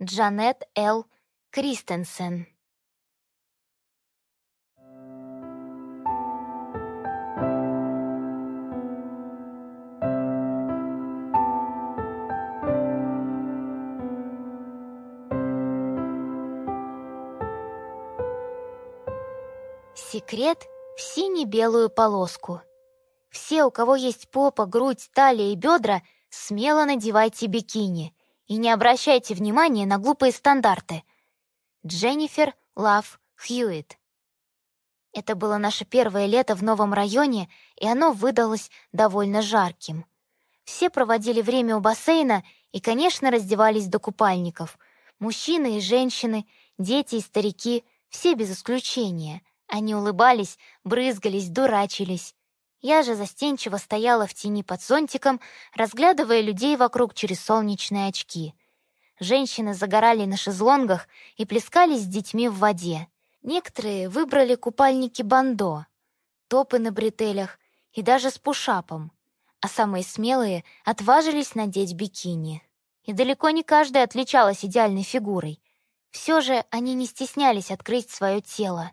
Джанет Л. Кристенсен Секрет в сине-белую полоску — все, у кого есть попа, грудь, талия и бедра, смело надевайте бикини и не обращайте внимания на глупые стандарты. Дженнифер Лав Хьюитт Это было наше первое лето в новом районе, и оно выдалось довольно жарким. Все проводили время у бассейна и, конечно, раздевались до купальников. Мужчины и женщины, дети и старики, все без исключения. Они улыбались, брызгались, дурачились. Я же застенчиво стояла в тени под зонтиком, разглядывая людей вокруг через солнечные очки. Женщины загорали на шезлонгах и плескались с детьми в воде. Некоторые выбрали купальники бандо, топы на бретелях и даже с пушапом, а самые смелые отважились надеть бикини. И далеко не каждая отличалась идеальной фигурой. Все же они не стеснялись открыть свое тело.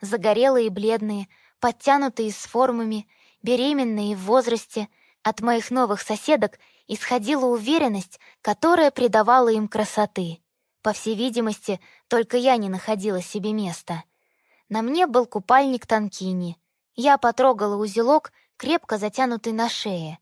Загорелые и бледные, подтянутые с формами, беременные в возрасте, от моих новых соседок исходила уверенность, которая придавала им красоты. По всей видимости, только я не находила себе места. На мне был купальник танкини. Я потрогала узелок, крепко затянутый на шее.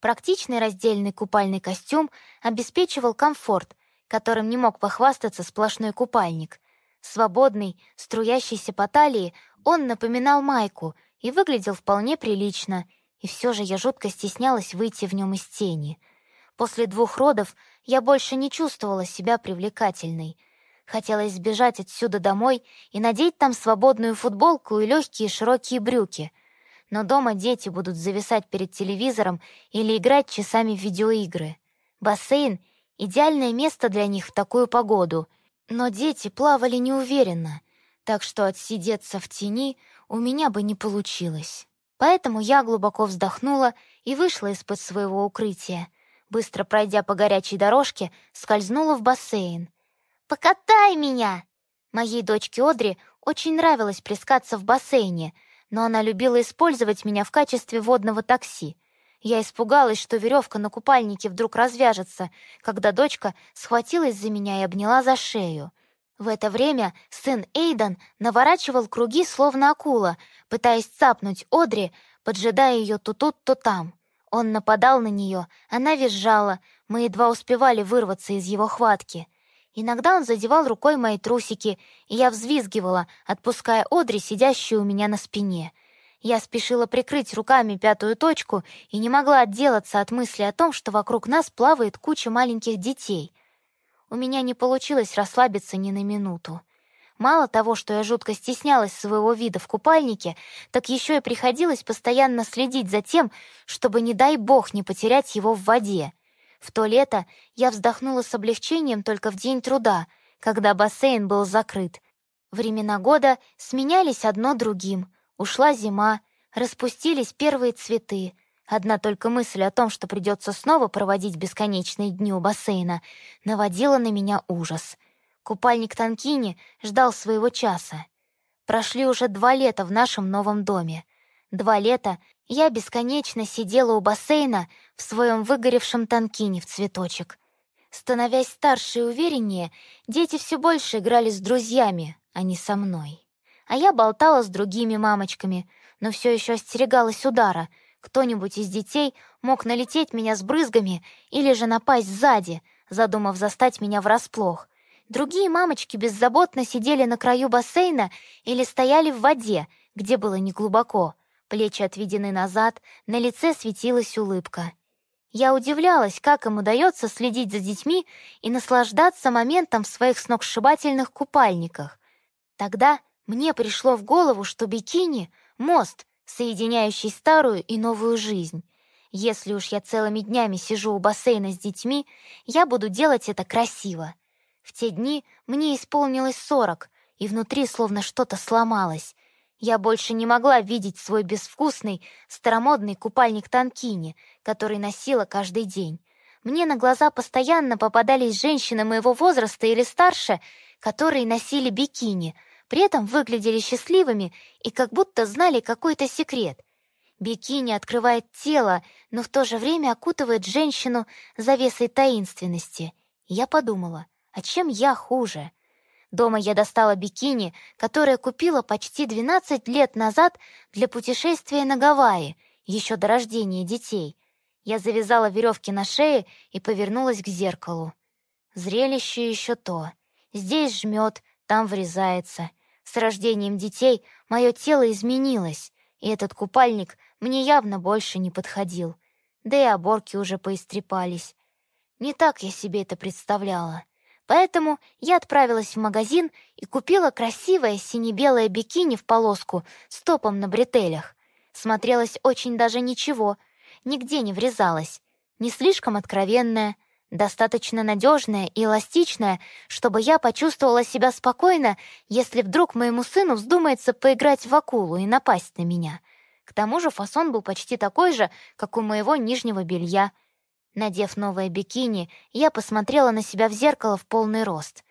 Практичный раздельный купальный костюм обеспечивал комфорт, которым не мог похвастаться сплошной купальник. Свободный, струящийся по талии, он напоминал майку — и выглядел вполне прилично, и все же я жутко стеснялась выйти в нем из тени. После двух родов я больше не чувствовала себя привлекательной. Хотелось сбежать отсюда домой и надеть там свободную футболку и легкие широкие брюки. Но дома дети будут зависать перед телевизором или играть часами в видеоигры. Бассейн — идеальное место для них в такую погоду. Но дети плавали неуверенно, так что отсидеться в тени у меня бы не получилось. Поэтому я глубоко вздохнула и вышла из-под своего укрытия. Быстро пройдя по горячей дорожке, скользнула в бассейн. «Покатай меня!» Моей дочке Одри очень нравилось плескаться в бассейне, но она любила использовать меня в качестве водного такси. Я испугалась, что веревка на купальнике вдруг развяжется, когда дочка схватилась за меня и обняла за шею. В это время сын Эйден наворачивал круги, словно акула, пытаясь цапнуть Одри, поджидая ее то тут, то там. Он нападал на нее, она визжала, мы едва успевали вырваться из его хватки. Иногда он задевал рукой мои трусики, и я взвизгивала, отпуская Одри, сидящую у меня на спине. Я спешила прикрыть руками пятую точку и не могла отделаться от мысли о том, что вокруг нас плавает куча маленьких детей. У меня не получилось расслабиться ни на минуту. Мало того, что я жутко стеснялась своего вида в купальнике, так еще и приходилось постоянно следить за тем, чтобы, не дай бог, не потерять его в воде. В то лето я вздохнула с облегчением только в день труда, когда бассейн был закрыт. Времена года сменялись одно другим. Ушла зима, распустились первые цветы. Одна только мысль о том, что придется снова проводить бесконечные дни у бассейна, наводила на меня ужас — Купальник Танкини ждал своего часа. Прошли уже два лета в нашем новом доме. Два лета я бесконечно сидела у бассейна в своем выгоревшем Танкине в цветочек. Становясь старше и увереннее, дети все больше играли с друзьями, а не со мной. А я болтала с другими мамочками, но все еще остерегалась удара. Кто-нибудь из детей мог налететь меня с брызгами или же напасть сзади, задумав застать меня врасплох — Другие мамочки беззаботно сидели на краю бассейна или стояли в воде, где было неглубоко. Плечи отведены назад, на лице светилась улыбка. Я удивлялась, как им удается следить за детьми и наслаждаться моментом в своих сногсшибательных купальниках. Тогда мне пришло в голову, что бикини — мост, соединяющий старую и новую жизнь. Если уж я целыми днями сижу у бассейна с детьми, я буду делать это красиво. В те дни мне исполнилось сорок, и внутри словно что-то сломалось. Я больше не могла видеть свой безвкусный, старомодный купальник Танкини, который носила каждый день. Мне на глаза постоянно попадались женщины моего возраста или старше, которые носили бикини, при этом выглядели счастливыми и как будто знали какой-то секрет. Бикини открывает тело, но в то же время окутывает женщину завесой таинственности. я подумала — а чем я хуже? Дома я достала бикини, которое купила почти 12 лет назад для путешествия на Гавайи, еще до рождения детей. Я завязала веревки на шее и повернулась к зеркалу. Зрелище еще то. Здесь жмет, там врезается. С рождением детей мое тело изменилось, и этот купальник мне явно больше не подходил. Да и оборки уже поистрепались. Не так я себе это представляла. Поэтому я отправилась в магазин и купила красивое сине-белое бикини в полоску с топом на бретелях. Смотрелось очень даже ничего, нигде не врезалась. Не слишком откровенная, достаточно надежная и эластичная, чтобы я почувствовала себя спокойно, если вдруг моему сыну вздумается поиграть в акулу и напасть на меня. К тому же фасон был почти такой же, как у моего нижнего белья — Надев новое бикини, я посмотрела на себя в зеркало в полный рост.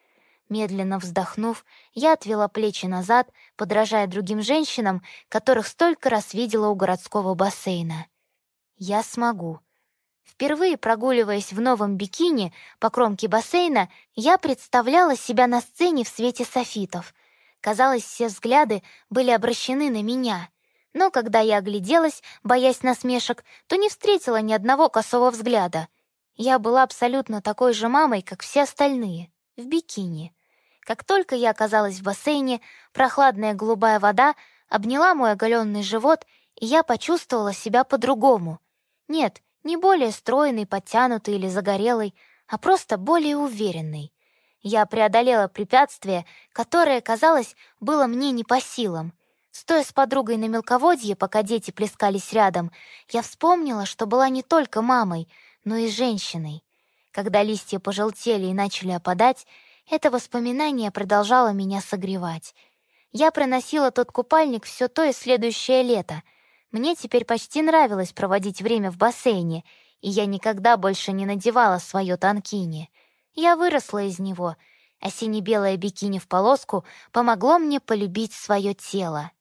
Медленно вздохнув, я отвела плечи назад, подражая другим женщинам, которых столько раз видела у городского бассейна. Я смогу. Впервые прогуливаясь в новом бикини по кромке бассейна, я представляла себя на сцене в свете софитов. Казалось, все взгляды были обращены на меня — но когда я огляделась, боясь насмешек, то не встретила ни одного косого взгляда. Я была абсолютно такой же мамой, как все остальные, в бикини. Как только я оказалась в бассейне, прохладная голубая вода обняла мой оголенный живот, и я почувствовала себя по-другому. Нет, не более стройной, подтянутой или загорелой, а просто более уверенной. Я преодолела препятствие, которое, казалось, было мне не по силам — Стоя с подругой на мелководье, пока дети плескались рядом, я вспомнила, что была не только мамой, но и женщиной. Когда листья пожелтели и начали опадать, это воспоминание продолжало меня согревать. Я проносила тот купальник все то и следующее лето. Мне теперь почти нравилось проводить время в бассейне, и я никогда больше не надевала свое танкини. Я выросла из него, а сине-белое бикини в полоску помогло мне полюбить свое тело.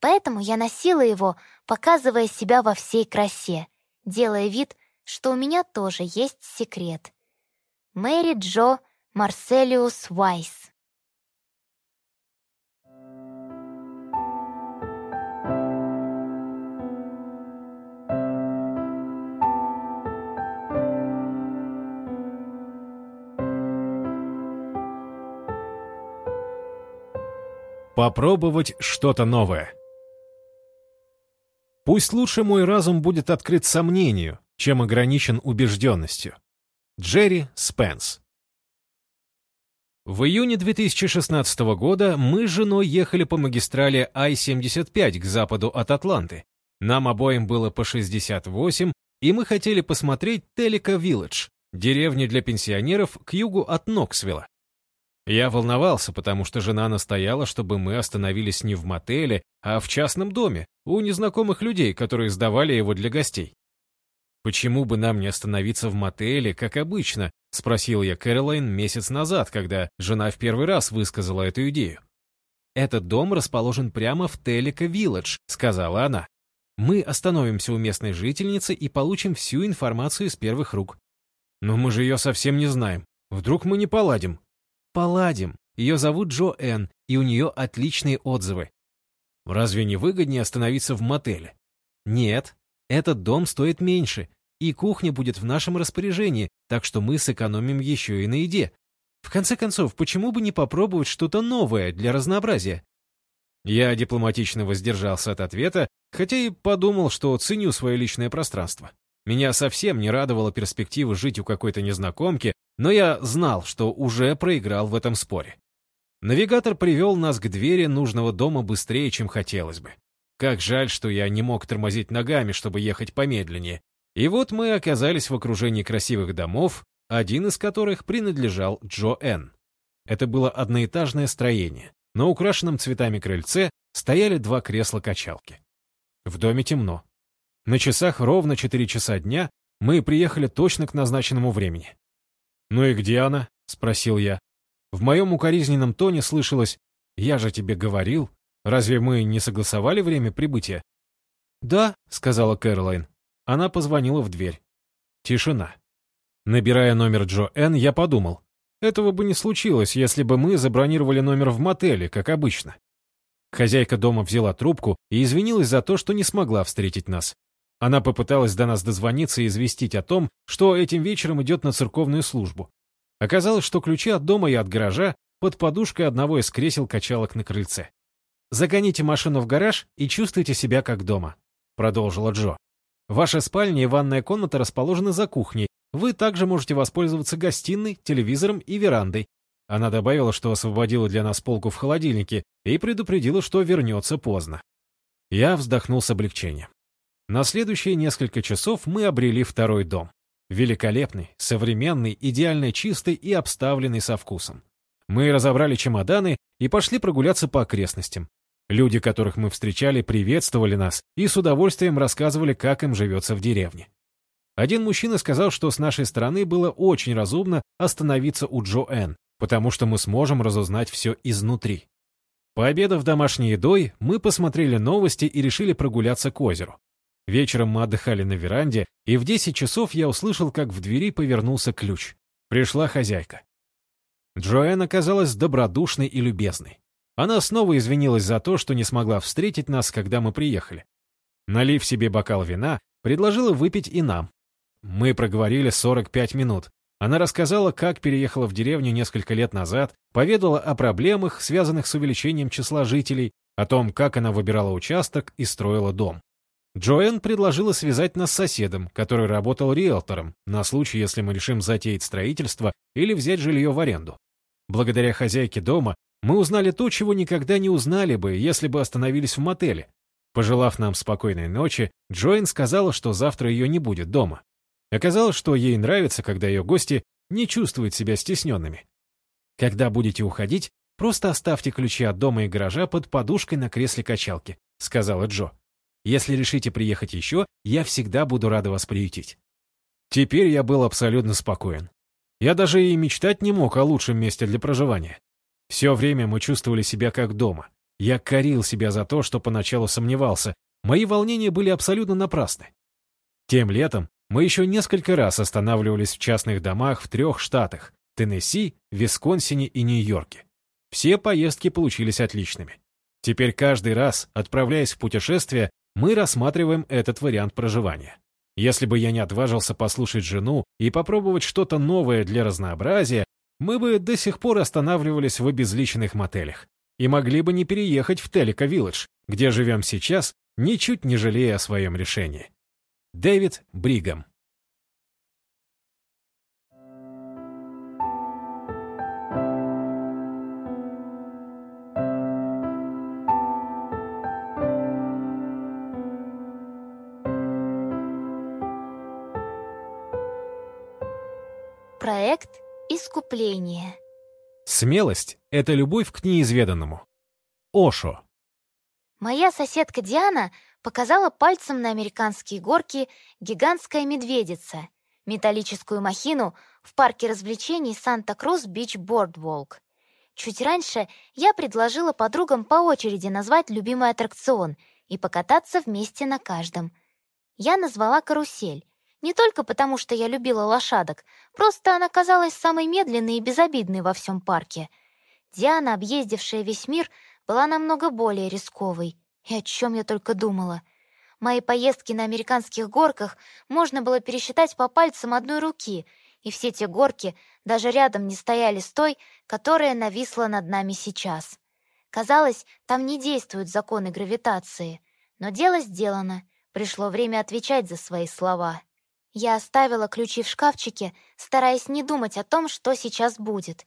Поэтому я носила его, показывая себя во всей красе, делая вид, что у меня тоже есть секрет. Мэри Джо Марселиус Вайс Попробовать что-то новое. Пусть лучше мой разум будет открыт сомнению, чем ограничен убежденностью. Джерри Спенс В июне 2016 года мы с женой ехали по магистрали I-75 к западу от Атланты. Нам обоим было по 68, и мы хотели посмотреть Телика Вилледж, деревню для пенсионеров к югу от Ноксвилла. Я волновался, потому что жена настояла, чтобы мы остановились не в мотеле, а в частном доме, у незнакомых людей, которые сдавали его для гостей. «Почему бы нам не остановиться в мотеле, как обычно?» — спросил я Кэролайн месяц назад, когда жена в первый раз высказала эту идею. «Этот дом расположен прямо в Телека Вилледж», — сказала она. «Мы остановимся у местной жительницы и получим всю информацию из первых рук». «Но мы же ее совсем не знаем. Вдруг мы не поладим?» Поладим. Ее зовут Джо Энн, и у нее отличные отзывы. Разве не выгоднее остановиться в мотеле? Нет, этот дом стоит меньше, и кухня будет в нашем распоряжении, так что мы сэкономим еще и на еде. В конце концов, почему бы не попробовать что-то новое для разнообразия? Я дипломатично воздержался от ответа, хотя и подумал, что ценю свое личное пространство. Меня совсем не радовала перспектива жить у какой-то незнакомки, но я знал, что уже проиграл в этом споре. Навигатор привел нас к двери нужного дома быстрее, чем хотелось бы. Как жаль, что я не мог тормозить ногами, чтобы ехать помедленнее. И вот мы оказались в окружении красивых домов, один из которых принадлежал Джо Н. Это было одноэтажное строение. На украшенном цветами крыльце стояли два кресла-качалки. В доме темно. На часах ровно 4 часа дня мы приехали точно к назначенному времени. «Ну и где она?» — спросил я. В моем укоризненном тоне слышалось «Я же тебе говорил. Разве мы не согласовали время прибытия?» «Да», — сказала Кэролайн. Она позвонила в дверь. Тишина. Набирая номер Джо Н, я подумал, этого бы не случилось, если бы мы забронировали номер в мотеле, как обычно. Хозяйка дома взяла трубку и извинилась за то, что не смогла встретить нас. Она попыталась до нас дозвониться и известить о том, что этим вечером идет на церковную службу. Оказалось, что ключи от дома и от гаража под подушкой одного из кресел качалок на крыльце. «Загоните машину в гараж и чувствуйте себя как дома», — продолжила Джо. «Ваша спальня и ванная комната расположены за кухней. Вы также можете воспользоваться гостиной, телевизором и верандой». Она добавила, что освободила для нас полку в холодильнике и предупредила, что вернется поздно. Я вздохнул с облегчением. На следующие несколько часов мы обрели второй дом. Великолепный, современный, идеально чистый и обставленный со вкусом. Мы разобрали чемоданы и пошли прогуляться по окрестностям. Люди, которых мы встречали, приветствовали нас и с удовольствием рассказывали, как им живется в деревне. Один мужчина сказал, что с нашей стороны было очень разумно остановиться у Джо Н, потому что мы сможем разузнать все изнутри. Пообедав домашней едой, мы посмотрели новости и решили прогуляться к озеру. Вечером мы отдыхали на веранде, и в 10 часов я услышал, как в двери повернулся ключ. Пришла хозяйка. Джоэн оказалась добродушной и любезной. Она снова извинилась за то, что не смогла встретить нас, когда мы приехали. Налив себе бокал вина, предложила выпить и нам. Мы проговорили 45 минут. Она рассказала, как переехала в деревню несколько лет назад, поведала о проблемах, связанных с увеличением числа жителей, о том, как она выбирала участок и строила дом. Джоэн предложила связать нас с соседом, который работал риэлтором, на случай, если мы решим затеять строительство или взять жилье в аренду. Благодаря хозяйке дома мы узнали то, чего никогда не узнали бы, если бы остановились в мотеле. Пожелав нам спокойной ночи, Джоэн сказала, что завтра ее не будет дома. Оказалось, что ей нравится, когда ее гости не чувствуют себя стесненными. Когда будете уходить, просто оставьте ключи от дома и гаража под подушкой на кресле качалки, сказала Джо. Если решите приехать еще, я всегда буду рада вас приютить». Теперь я был абсолютно спокоен. Я даже и мечтать не мог о лучшем месте для проживания. Все время мы чувствовали себя как дома. Я корил себя за то, что поначалу сомневался. Мои волнения были абсолютно напрасны. Тем летом мы еще несколько раз останавливались в частных домах в трех штатах — Теннесси, Висконсине и Нью-Йорке. Все поездки получились отличными. Теперь каждый раз, отправляясь в путешествие, мы рассматриваем этот вариант проживания. Если бы я не отважился послушать жену и попробовать что-то новое для разнообразия, мы бы до сих пор останавливались в обезличенных мотелях и могли бы не переехать в Телека-Вилледж, где живем сейчас, ничуть не жалея о своем решении. Дэвид Бригам Проект «Искупление». Смелость — это любовь к неизведанному. Ошо. Моя соседка Диана показала пальцем на американские горки гигантская медведица, металлическую махину в парке развлечений Санта-Крус Бич Бордволк. Чуть раньше я предложила подругам по очереди назвать любимый аттракцион и покататься вместе на каждом. Я назвала «Карусель», не только потому, что я любила лошадок, просто она казалась самой медленной и безобидной во всем парке. Диана, объездившая весь мир, была намного более рисковой. И о чем я только думала. Мои поездки на американских горках можно было пересчитать по пальцам одной руки, и все те горки даже рядом не стояли с той, которая нависла над нами сейчас. Казалось, там не действуют законы гравитации. Но дело сделано. Пришло время отвечать за свои слова. Я оставила ключи в шкафчике, стараясь не думать о том, что сейчас будет.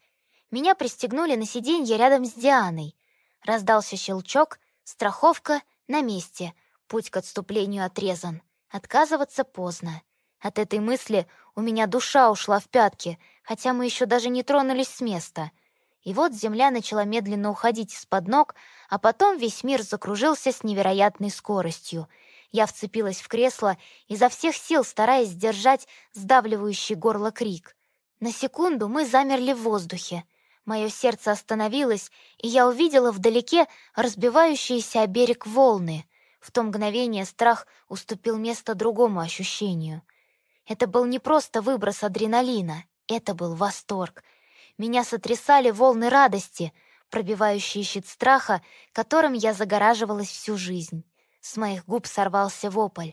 Меня пристегнули на сиденье рядом с Дианой. Раздался щелчок, страховка на месте, путь к отступлению отрезан. Отказываться поздно. От этой мысли у меня душа ушла в пятки, хотя мы еще даже не тронулись с места. И вот земля начала медленно уходить из-под ног, а потом весь мир закружился с невероятной скоростью — я вцепилась в кресло, изо всех сил стараясь сдержать сдавливающий горло крик. На секунду мы замерли в воздухе. Мое сердце остановилось, и я увидела вдалеке разбивающиеся о берег волны. В то мгновение страх уступил место другому ощущению. Это был не просто выброс адреналина, это был восторг. Меня сотрясали волны радости, пробивающие щит страха, которым я загораживалась всю жизнь. С моих губ сорвался вопль.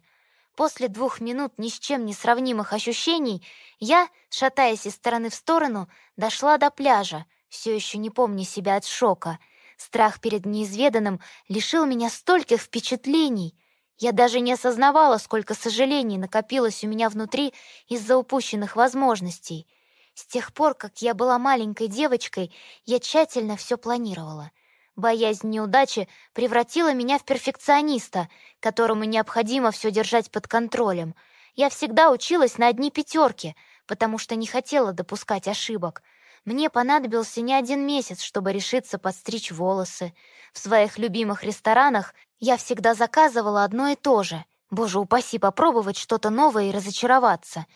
После двух минут ни с чем не сравнимых ощущений я, шатаясь из стороны в сторону, дошла до пляжа, все еще не помня себя от шока. Страх перед неизведанным лишил меня стольких впечатлений. Я даже не осознавала, сколько сожалений накопилось у меня внутри из-за упущенных возможностей. С тех пор, как я была маленькой девочкой, я тщательно все планировала — Боязнь неудачи превратила меня в перфекциониста, которому необходимо все держать под контролем. Я всегда училась на одни пятерки, потому что не хотела допускать ошибок. Мне понадобился не один месяц, чтобы решиться подстричь волосы. В своих любимых ресторанах я всегда заказывала одно и то же. Боже упаси попробовать что-то новое и разочароваться.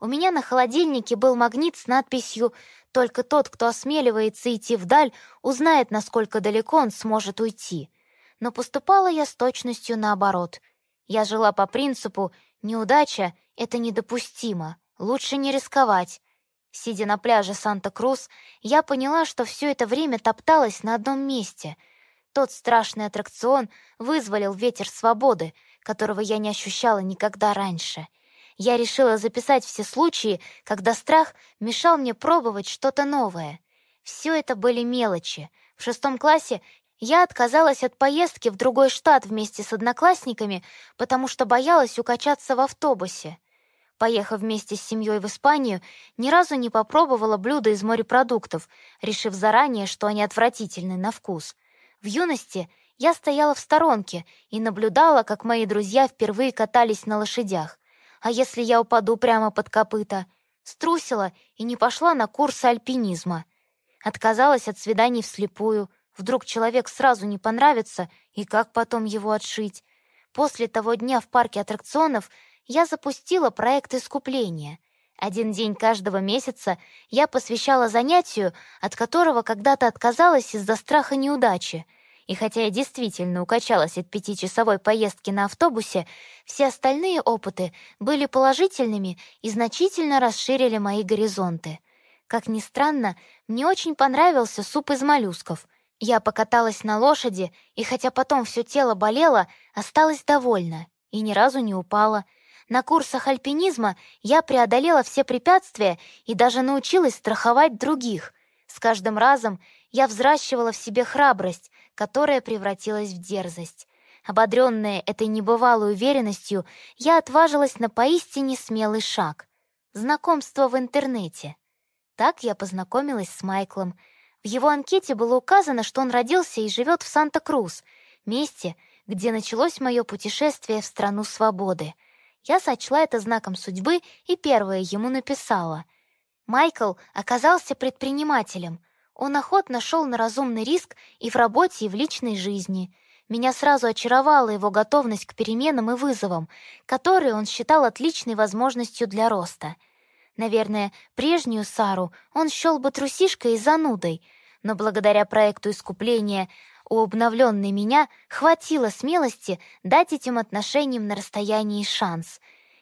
У меня на холодильнике был магнит с надписью только тот, кто осмеливается идти вдаль, узнает, насколько далеко он сможет уйти. Но поступала я с точностью наоборот. Я жила по принципу «неудача — это недопустимо, лучше не рисковать». Сидя на пляже Санта-Крус, я поняла, что все это время топталась на одном месте. Тот страшный аттракцион вызволил ветер свободы, которого я не ощущала никогда раньше — я решила записать все случаи, когда страх мешал мне пробовать что-то новое. Все это были мелочи. В шестом классе я отказалась от поездки в другой штат вместе с одноклассниками, потому что боялась укачаться в автобусе. Поехав вместе с семьей в Испанию, ни разу не попробовала блюда из морепродуктов, решив заранее, что они отвратительны на вкус. В юности я стояла в сторонке и наблюдала, как мои друзья впервые катались на лошадях. А если я упаду прямо под копыта? Струсила и не пошла на курсы альпинизма. Отказалась от свиданий вслепую. Вдруг человек сразу не понравится, и как потом его отшить? после того дня в парке аттракционов я запустила проект искупления. Один день каждого месяца я посвящала занятию, от которого когда-то отказалась из-за страха неудачи. И хотя я действительно укачалась от пятичасовой поездки на автобусе, все остальные опыты были положительными и значительно расширили мои горизонты. Как ни странно, мне очень понравился суп из моллюсков. Я покаталась на лошади, и хотя потом все тело болело, осталась довольна и ни разу не упала — на курсах альпинизма я преодолела все препятствия и даже научилась страховать других. С каждым разом я взращивала в себе храбрость, которая превратилась в дерзость. Ободренная этой небывалой уверенностью, я отважилась на поистине смелый шаг — знакомство в интернете. Так я познакомилась с Майклом. В его анкете было указано, что он родился и живет в Санта-Крус, месте, где началось мое путешествие в страну свободы — я сочла это знаком судьбы и первое ему написала. Майкл оказался предпринимателем. Он охотно шел на разумный риск и в работе, и в личной жизни. Меня сразу очаровала его готовность к переменам и вызовам, которые он считал отличной возможностью для роста. Наверное, прежнюю Сару он счел бы трусишкой и занудой, но благодаря проекту искупления у обновленной меня хватило смелости дать этим отношениям на расстоянии шанс.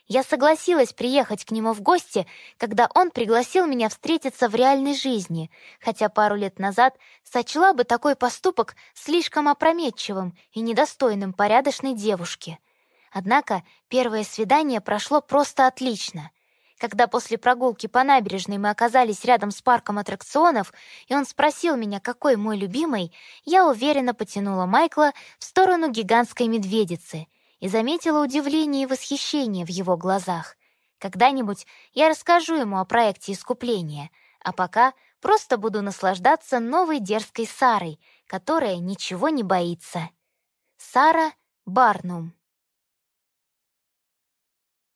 Я согласилась приехать к нему в гости, когда он пригласил меня встретиться в реальной жизни, хотя пару лет назад сочла бы такой поступок слишком опрометчивым и недостойным порядочной девушки. Однако первое свидание прошло просто отлично. Когда после прогулки по набережной мы оказались рядом с парком аттракционов, и он спросил меня, какой мой любимый, я уверенно потянула Майкла в сторону гигантской медведицы и заметила удивление и восхищение в его глазах. Когда-нибудь я расскажу ему о проекте искупления, а пока просто буду наслаждаться новой дерзкой Сарой, которая ничего не боится. Сара Барнум